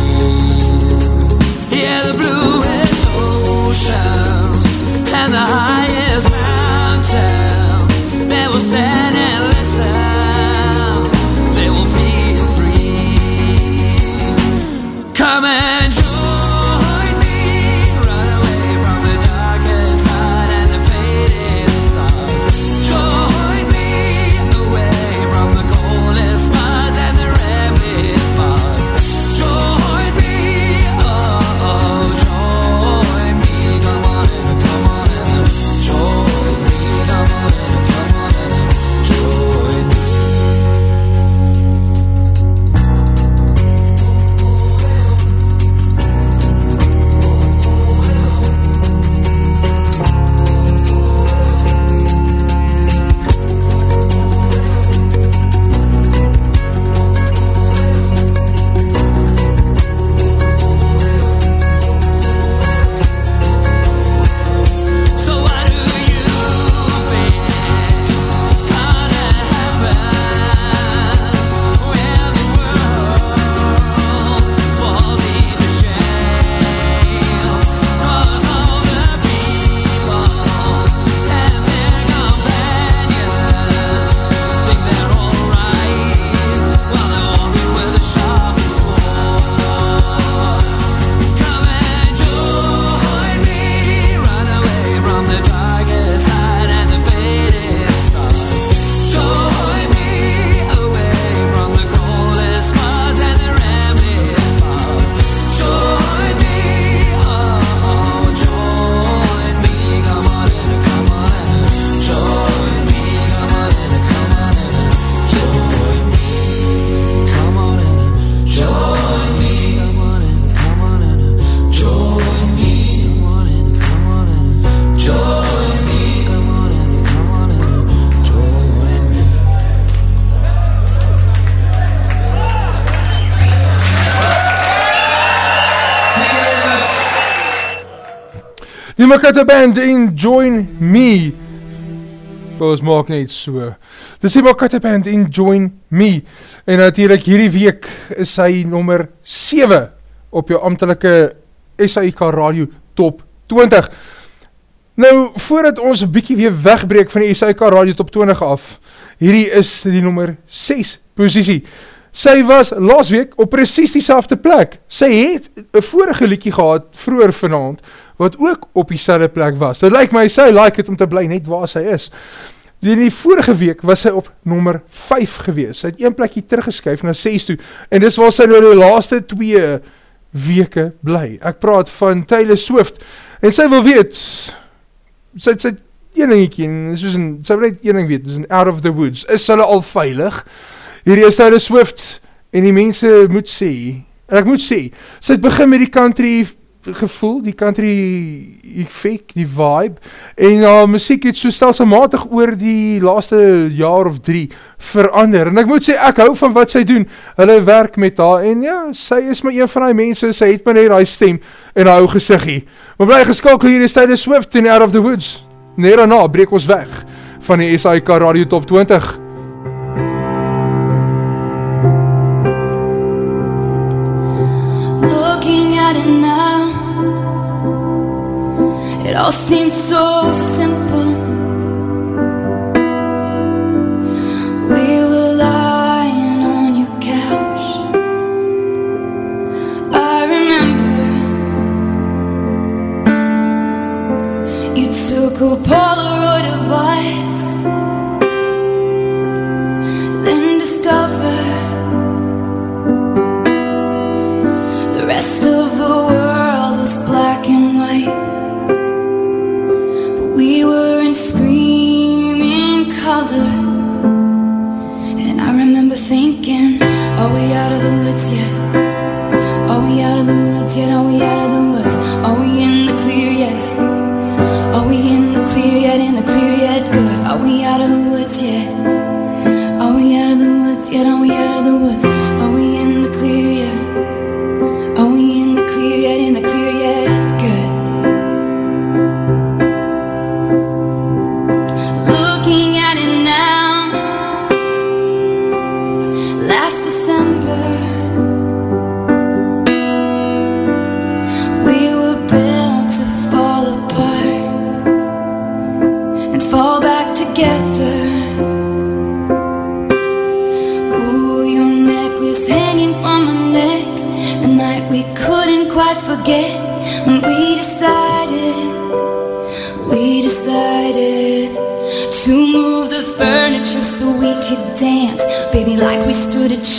Makata Band en Join Me. Ons maak net so. Dis die Makata Band en Join Me. En natuurlik hierdie week is hy nommer 7 op jou amptelike SAIK Radio Top 20. Nou, voordat ons 'n bietjie weer wegbreek van die SAIK Radio Top 20 af, hierdie is die nommer 6 posisie. Sy was laasweek op presies dieselfde plek. Sy het 'n vorige liedjie gehad vroeër vanaand wat ook op dieselfde plek was. Dit lyk my sy like dit om te bly net waar sy is. In die vorige week was sy op nommer 5 gewees. Sy het een plekkie teruggeskuif na 6 toe en dis waar sy nou die laaste 2 weke bly. Ek praat van Taylor Swift en sy wil weet sy sy het een dingetjie en soos in sy wil net een ding weet, dis in Out of the Woods. Is hulle al veilig? Hierdie is Taylor Swift en die mense moet sê en ek moet sê, sy het begin met die country gevoel, die country effect, die vibe, en uh, muziek het so stelselmatig oor die laaste jaar of drie verander, en ek moet sê, ek hou van wat sy doen, hulle werk met haar, en ja, sy is my een van die mense, sy het my net die stem, en haar ou gezigie, maar bly geskakel hier is tydens Swift in Out of the Woods, net daarna breek ons weg, van die SAIK Radio Top 20, it all seems so simple. We were lying on your couch. I remember you took a Polaroid of us, then discovered. The rest of the world are we out of the woods yet? Are we out of the woods yet? Are we out of the woods? Are we in the clear yet? Are we in the clear yet? In the clear yet? Good. Are we out of the woods yet? Are we out of the woods yet? Are we out of the woods?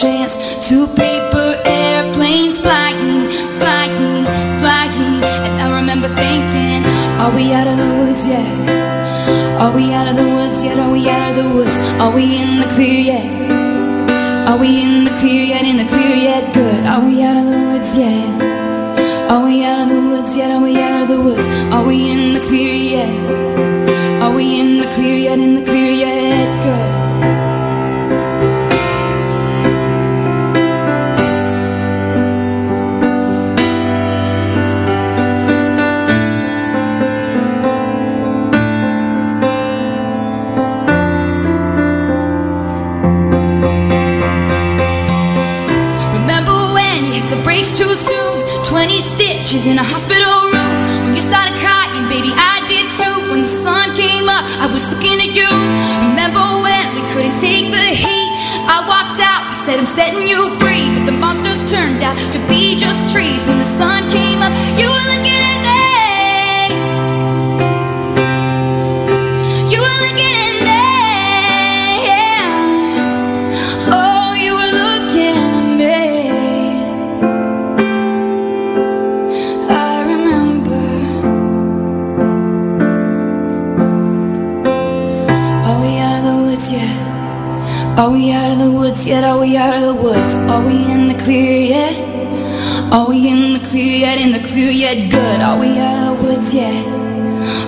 Chance. Two paper airplanes flying, flying, flying. And I remember thinking, are we out of the woods yet? Are we out of the woods yet? Are we out of the woods? Are we in the clear yet? Are we in the clear yet? In the clear yet? Good. Are we out of the woods yet? Are we out of the woods yet? Are we out of the woods? Are we in the clear yet? Are we in the clear yet? In the clear stitches in a hospital room. When you started crying, baby, I did too. When the sun came up, I was looking at you. Remember when we couldn't take the heat? I walked out, you said I'm setting you free. But the monsters turned out to be just trees. When the sun we out of the woods? Are we in the clear yet? Are we in the clear yet? In the clear yet? Good. Are we out of the woods yet?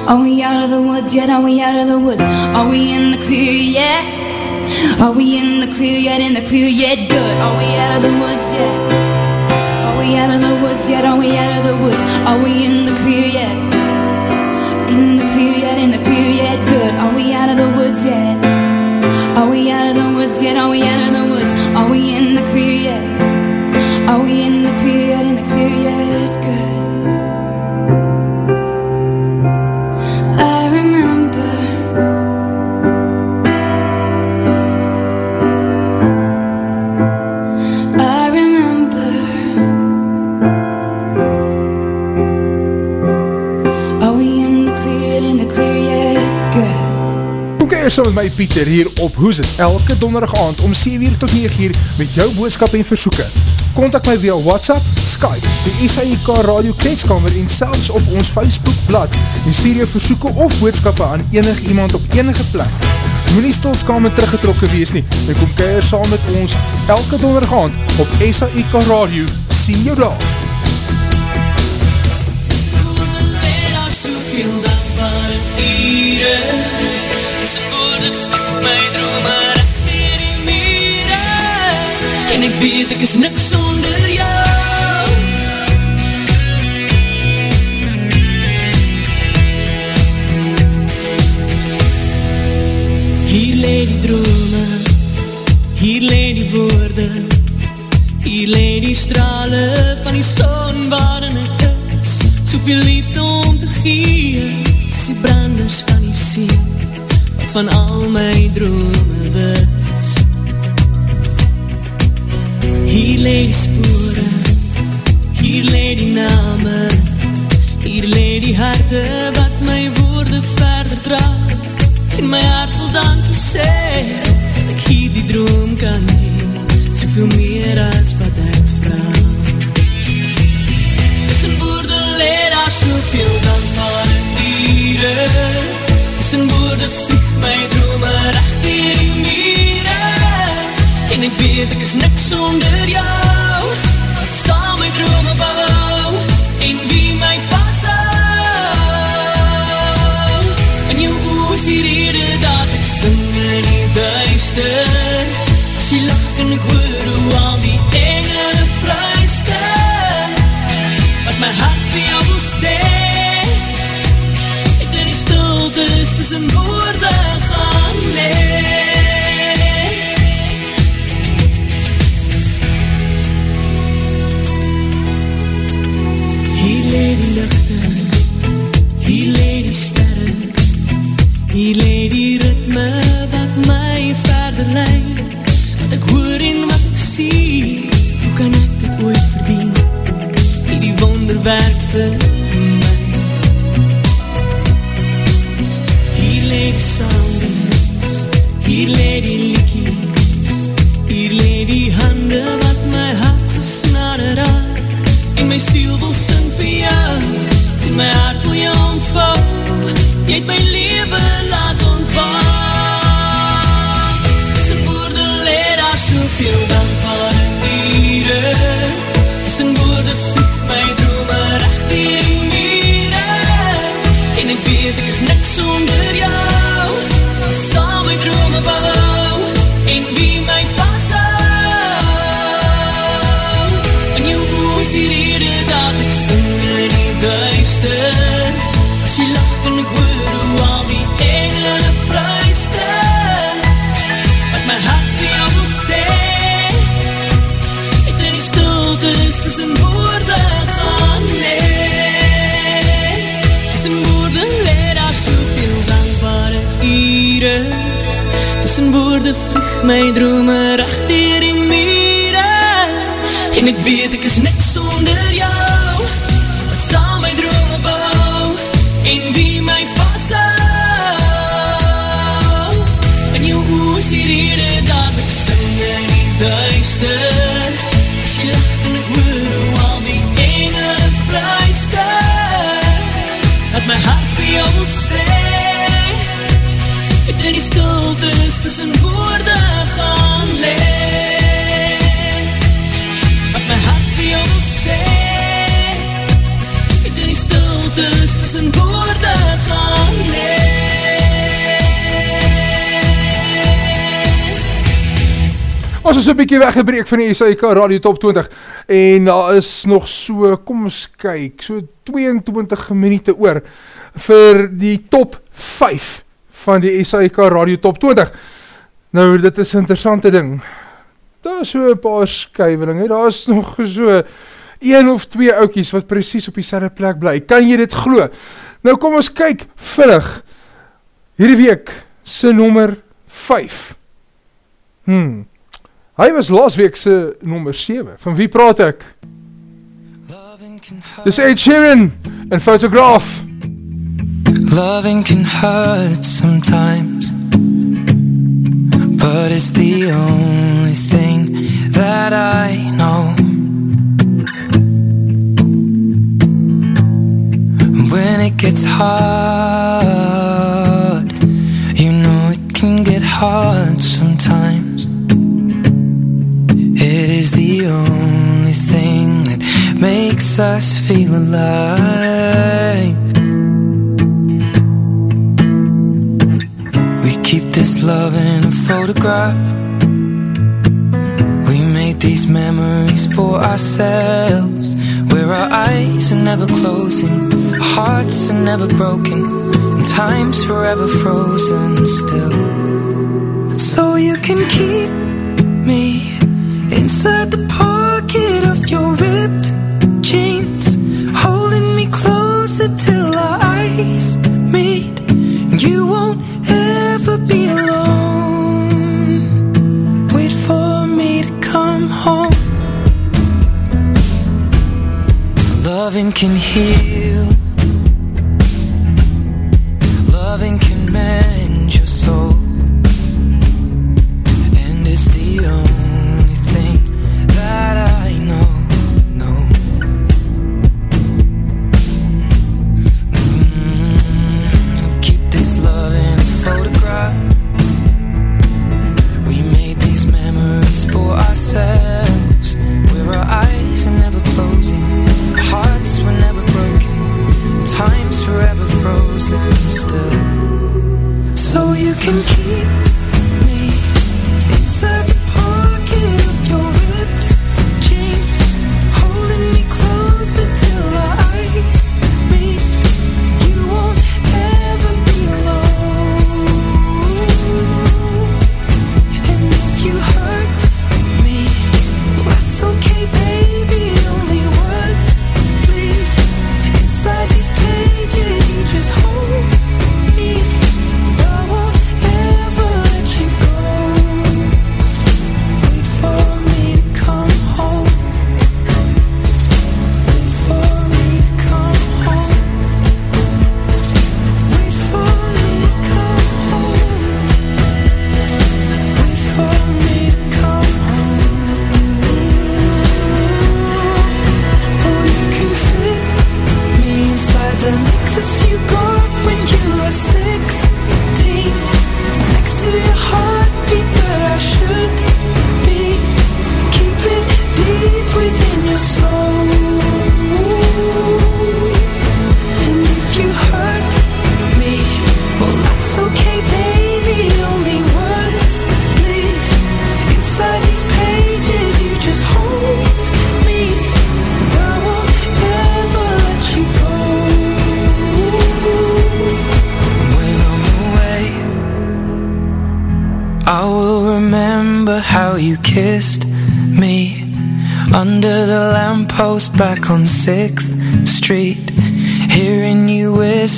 Are we out of the woods yet? Are we out of the woods? Are we in the clear yet? Are we in the clear yet? In the clear yet? Good. Are we out of the woods yet? Are we out of the woods yet? Are we out of the woods? Are we in the clear yet? In the clear yet? In the clear yet? Good. Are we out of the woods yet? Are we out of the woods yet? Are we out of the woods? Are we in the clear yet? Are we in the clear yet? In the clear yet? Saam met my Pieter hier op Hoes het elke donderdag aand om 7 uur tot 9 uur met jou boodskap en versoeken. Contact my via WhatsApp, Skype, die SAIK Radio Kletskamer en selfs op ons Facebookblad en stuur jou versoeken of boodskappe aan enig iemand op enige plek. Moe nie stilskamer teruggetrokken wees nie en kom keir saam met ons elke donderdag aand op SAIK Radio. Sien jou daar! soveel dankbare ure Tussen woorde vlieg my drome recht dier die mure En ek weet ek is niks sonder jou. Hier lê die drome, hier lê die woorde, hier lê die strale van die son waarin ek is. Soveel liefde om te gee, dis die branders van die see, van al my drome wis. Hier lê die spore, hier lê die name, hier lê die harte wat my woorde verder dra. En my hart wil dankie sê ek hier die droom kan heen Soveel meer as wat ek vraag Tussen woorde leer daar soveel dankbare diere Tussen woorde vlieg my drome recht dier die mure En ek weet ek is niks sonder jou Wat saam my drome bou En wie my vasthou In jou oor is die rede dat ek sing in die duister As jy lach en ek hoor hoe al die engele fluister Wat my hart vir jou wil sê Het in die stiltes tussen woorde gaan my drome recht dier die mure. En ek weet ek is niks sonder jou. Wat saam my drome bou En wie my vasthou In jou oor is die rede dat ek sing in die duister? As jy lach en ek hoor hoe al die engele fluister Dat my hart vir jou sê Ons is 'n bietjie weggebreek van die SAK Radio Top 20 en daar is nog so, kom ons kyk, so 22 minute oor vir die top 5 van die SAK Radio Top 20. Nou, dit is 'n interessante ding. Daar is so 'n paar skuiwelinge. Daar is nog so een of twee ouetjies wat presies op dieselfde plek bly. Kan jy dit glo? Nou kom ons kyk vinnig. Hierdie week se nommer 5. Hmm. Hy was laasweek se nommer 7. Van wie praat ek? Dis Ed Sheeran en Photograph. Loving can hurt sometimes, but it's the only thing that I know. When it gets hard, you know it can get hard sometimes. makes us feel alive. We keep this love in a photograph. We made these memories for ourselves. Where our eyes are never closing, our hearts are never broken, and time's forever frozen still. So you can keep me inside the pocket of your ripped be alone. Wait for me to come home. Loving can heal.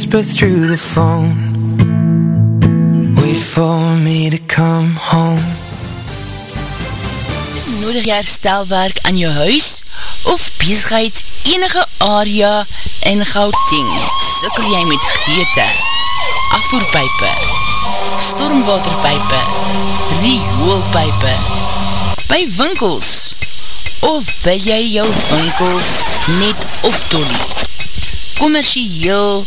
Whisper through the phone. Wait for me to come home. Nodig jy herstelwerk aan jou huis of bezigheid enige area in Gauteng? Sikkel jy met geëte, afvoerpijpe, stormwaterpijpe, rioolpijpe, by winkels, of wil jy jou winkel net optolie, commercieel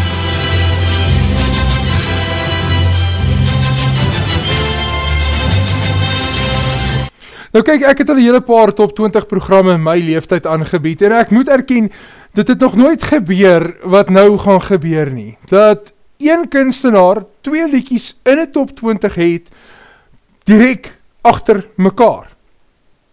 Nou kyk, ek het al 'n hele paar top 20 programme in my leeftyd aangebied en ek moet erken, dit het nog nooit gebeur wat nou gaan gebeur nie. Dat een kunstenaar twee liedjies in 'n top 20 het direk agter mekaar.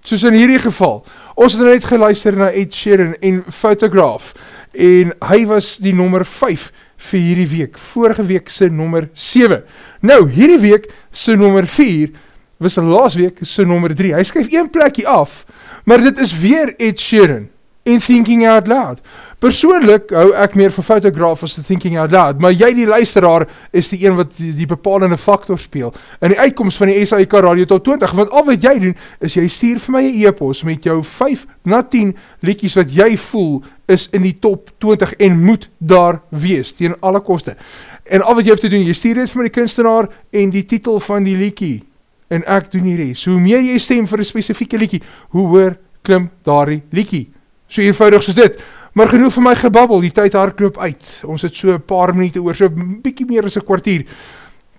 Soos in hierdie geval. Ons het nou net geluister na Ed Sheeran en Photograph en hy was die nommer 5 vir hierdie week. Vorige week se nommer 7. Nou, hierdie week se nommer 4 was laas week sy nommer 3. Hy skryf een plekkie af, maar dit is weer Ed Sheeran en Thinking Out Loud. Persoonlik hou ek meer van Photograph as the Thinking Out Loud, maar jy die luisteraar is die een wat die, die bepalende factor speel. In die uitkomst van die SAIK Radio tot 20, want al wat jy doen, is jy stuur vir my een e-post met jou 5 na 10 liedjies wat jy voel is in die top 20 en moet daar wees, tegen alle koste. En al wat jy hoef te doen, jy stuur dit vir my die kunstenaar en die titel van die liedjie en ek doen hierdie. So hoe meer jy stem vir 'n spesifieke liedjie, hoe hoër klim daardie liedjie. So eenvoudig soos dit. Maar genoeg vir my gebabbel, die tyd hardloop uit. Ons het so 'n paar minute oor, so 'n bietjie meer as 'n kwartier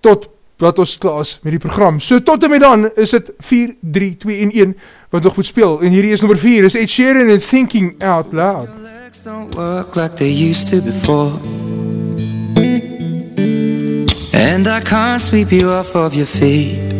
tot wat ons klaar is met die program. So tot en met dan is dit 4 3 2 en 1 wat nog moet speel en hierdie is nommer 4 is Ed Sheeran and Thinking Out Loud. don't work like they used to before. And I can't sweep you off of your feet.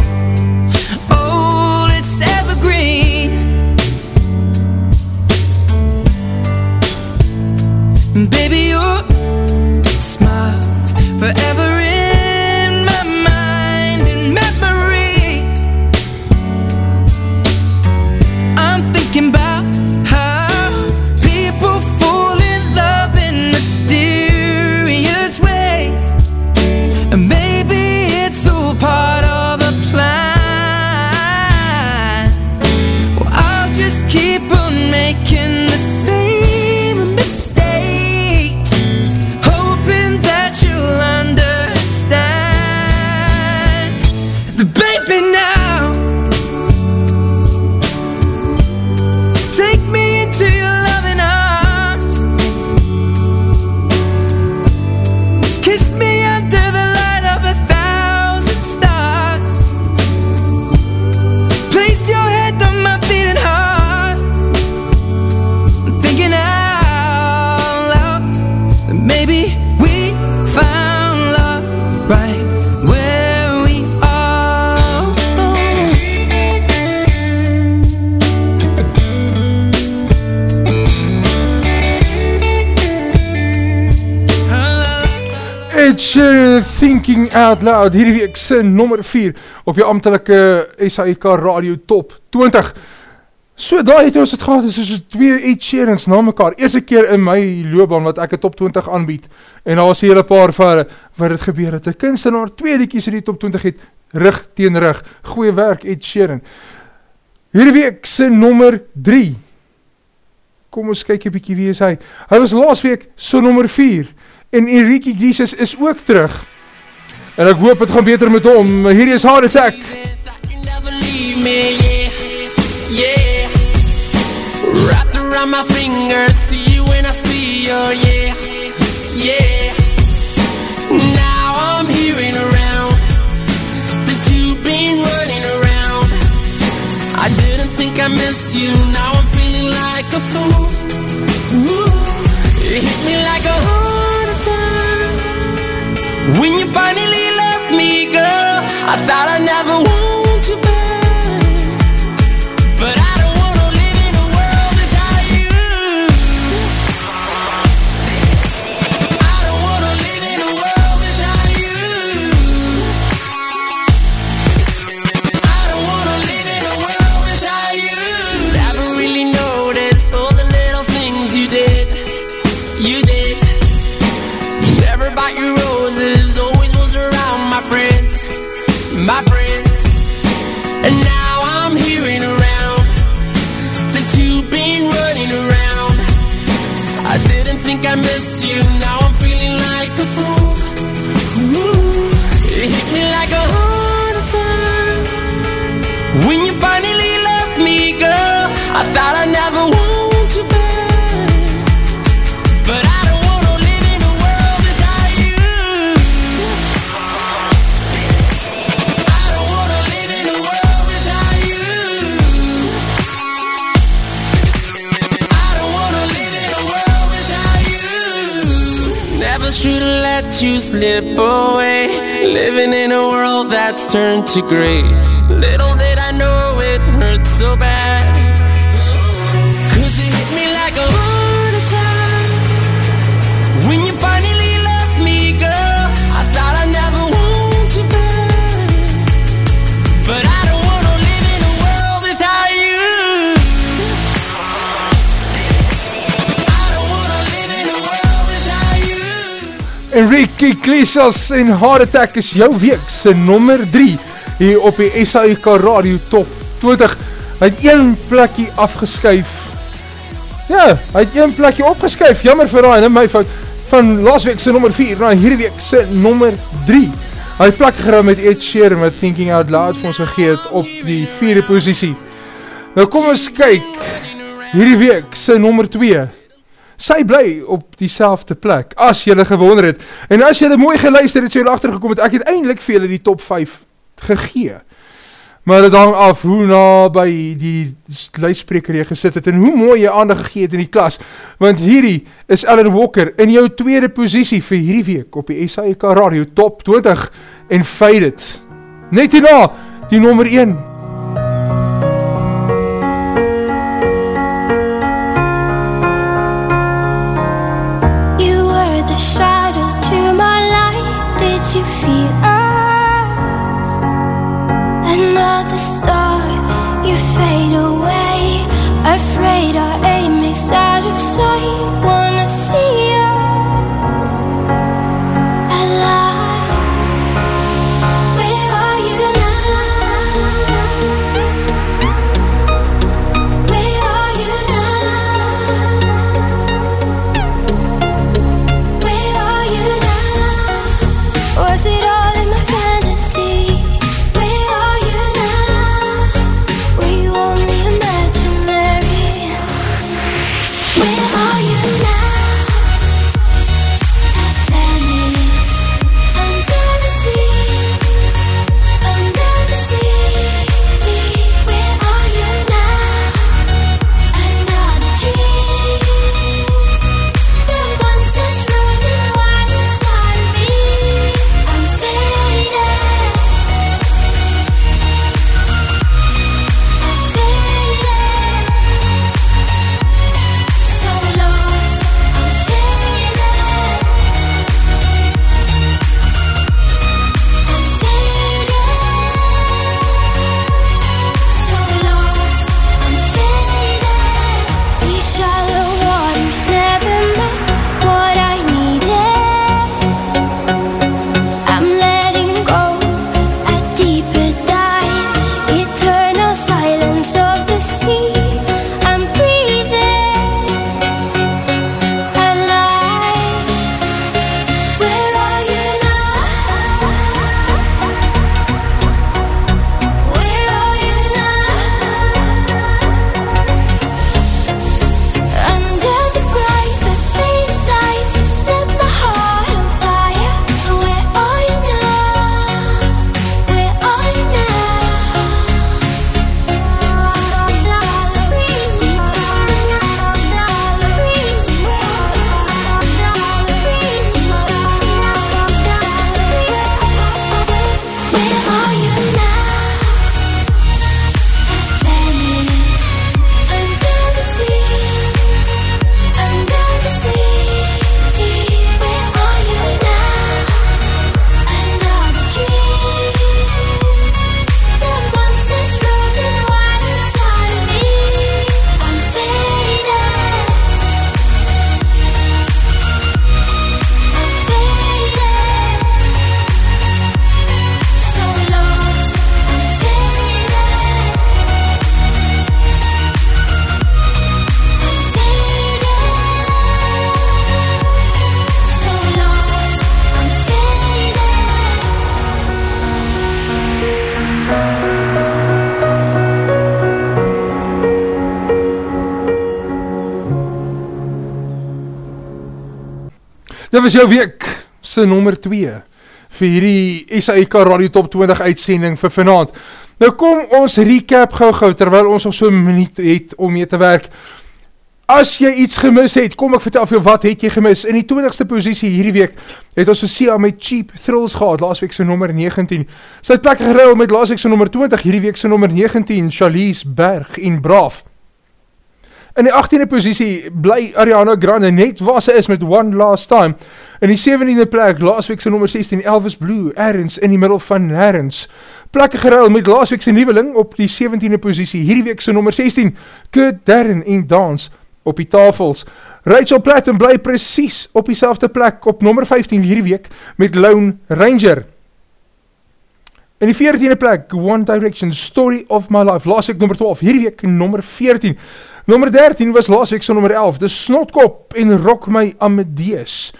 Out Loud Hierdie week se nommer 4 op jou amptelike SAIK Radio Top 20 So daar het ons het gehad soos twee Ed Sheerans na mekaar. Eerste keer in my loopbaan wat ek 'n top 20 aanbied En daar was 'n hele paar vare wat dit gebeur het. 'n kunstenaar twee liedjies in die top 20 het Rug teen rug. Goeie werk Ed Sheeran Hierdie week se nommer 3 Kom ons kyk 'n bietjie wie is hy. Hy was laasweek so nommer 4 En Enrique Iglesias is ook terug. En ek hoop het gaan beter met hom. Hier is Hard Attack. Wrapped around my finger, see you when I see you, yeah, yeah. Now I'm hearing around that you've been running around. I didn't think I miss you, now I'm feeling like a fool. Ooh, it hit me like a heart. When you finally left me, girl, I thought I never want I miss you, now let you slip away. Living in a world that's turned to gray. Little did I know it hurt so bad. Enrique Iglesias en Heart Attack is jou week se nommer 3 hier op die SAIK Radio Top 20. Hy het een plekkie afgeskuif. Ja, hy het een plekkie opgeskuif. Jammer vir daai, my fout. Van laasweek se nommer 4 na hierdie week se nommer 3. Hy het plek gerou met Ed Sheeran wat Thinking Out Loud vir ons gegee op die 4de posisie. Nou kom ons kyk hierdie week se nommer 2. Sy bly op dieselfde plek as julle gewonder het. En as julle mooi geluister het, sou julle agtergekom het ek het eintlik vir julle die top 5 gegee. Maar dit hang af hoe naby die luidspreker jy gesit het en hoe mooi jy aandag gegee het in die klas. Want hierdie is Ellen Walker in jou tweede posisie vir hierdie week op die SAK Radio Top 20 en Fade It. Net hierna die nommer 1 stop. Dit was jou week se nommer 2 vir hierdie SAIK Radio Top 20 uitsending vir vanaand. Nou kom ons recap gou gou terwyl ons nog so 'n minuut het om mee te werk. As jy iets gemis het, kom ek vertel vir jou wat het jy gemis. In die 20ste posisie hierdie week het ons Sia met Cheap Thrills gehad, laasweek se nommer 19. Sy het plek geruil met laasweek se nommer 20, hierdie week se nommer 19, Charlize Berg en Braaf. In die 18de posisie bly Ariana Grande net waar sy is met One Last Time. In die 17de plek, laasweek se nommer 16, Elvis Blue, Ergens in die middel van Herens. Plekke geruil met laasweek se nieuweling op die 17de posisie, hierdie week se nommer 16, Kurt Darren en Dans op die tafels. Rachel Platten bly precies op die selfde plek op nommer 15 hierdie week met Lone Ranger. In die 14e plek, One Direction, Story of My Life, laasweek nummer 12, hierdie week nummer 14. Nummer 13 was laasweek so nummer 11, The Snotkop en Rock My Amadeus.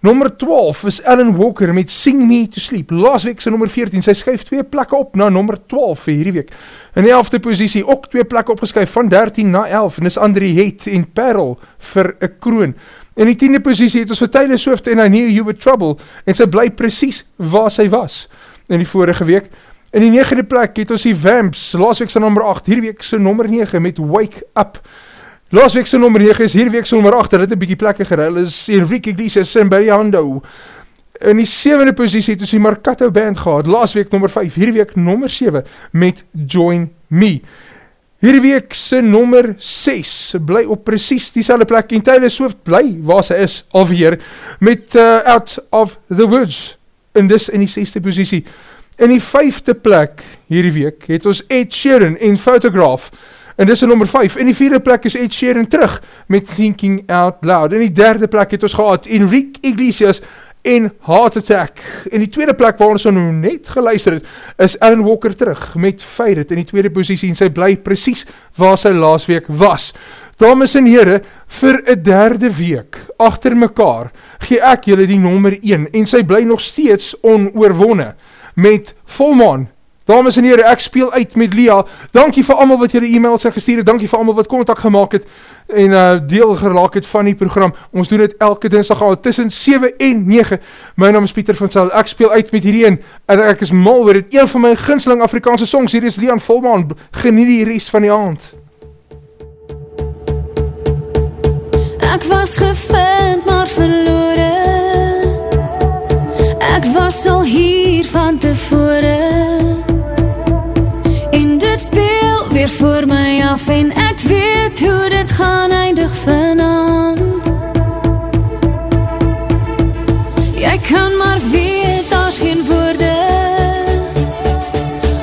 Nummer 12 is Ellen Walker met Sing Me to Sleep, laasweek so nummer 14, sy skuif twee plekke op na nummer 12 vir hierdie week. In die 11de posisie ook twee plekke opgeskuif van 13 na 11 en is Andrie Het en Perl vir 'n kroon. In die 10de posisie het ons vir Taylor Swift en I Knew You Were Trouble en sy bly precies waar sy was in die vorige week. In die 9de plek het ons die Vamps, laasweek se nommer 8, hierdie week se nommer 9 met Wake Up. Laasweek se nommer 9 is hierdie week se nommer 8, dit het 'n bietjie plekke geruil, is Enrique Iglesias en Barry Hondo. In die 7de posisie het ons die Marcato Band gehad, laasweek nommer 5, hierdie week nommer 7 met Join Me. Hierdie week se nommer 6 bly op precies dieselfde plek en Taylor Swift bly waar sy is alweer met uh, Out of the Woods en dis in die 6ste posisie. In die 5de plek hierdie week het ons Ed Sheeran en Photograph en dis in nummer 5. In die 4de plek is Ed Sheeran terug met Thinking Out Loud. In die 3de plek het ons gehad Enrique Iglesias en Heart Attack. In die tweede plek waar ons nou net geluister het, is Alan Walker terug met Fade It in die tweede posisie en sy bly precies waar sy laas week was. Dames en heren, vir een derde week, achter mekaar, gee ek julle die nommer 1 en sy bly nog steeds onoorwonne met Volmaan. Dames en heren, ek speel uit met Lia. Dankie vir allemaal wat julle e-mails het gestuur het. Dankie vir allemaal wat contact gemaakt het en uh, deel geraak het van die program. Ons doen het elke dinsdag al tussen 7 en 9. My naam is Pieter van Sal. Ek speel uit met hierdie een en ek is mal oor het. Een van my ginsling Afrikaanse songs. Hier is Lian Volmaan. Geniet die rest van die aand. Ek was gevind maar verlore Was al hier van tevore. En dit speel weer voor my af En ek weet hoe dit gaan eindig vanavond Jy kan maar weet as geen woorde.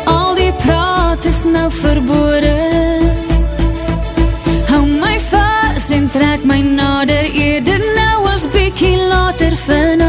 Al die praat is nou verbode. Hou my vas en trek my nader Eerder nou as bykie later vanavond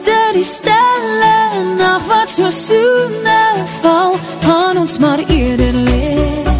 dit die stelle nacht wat so soene val? Gaan ons maar eerder wil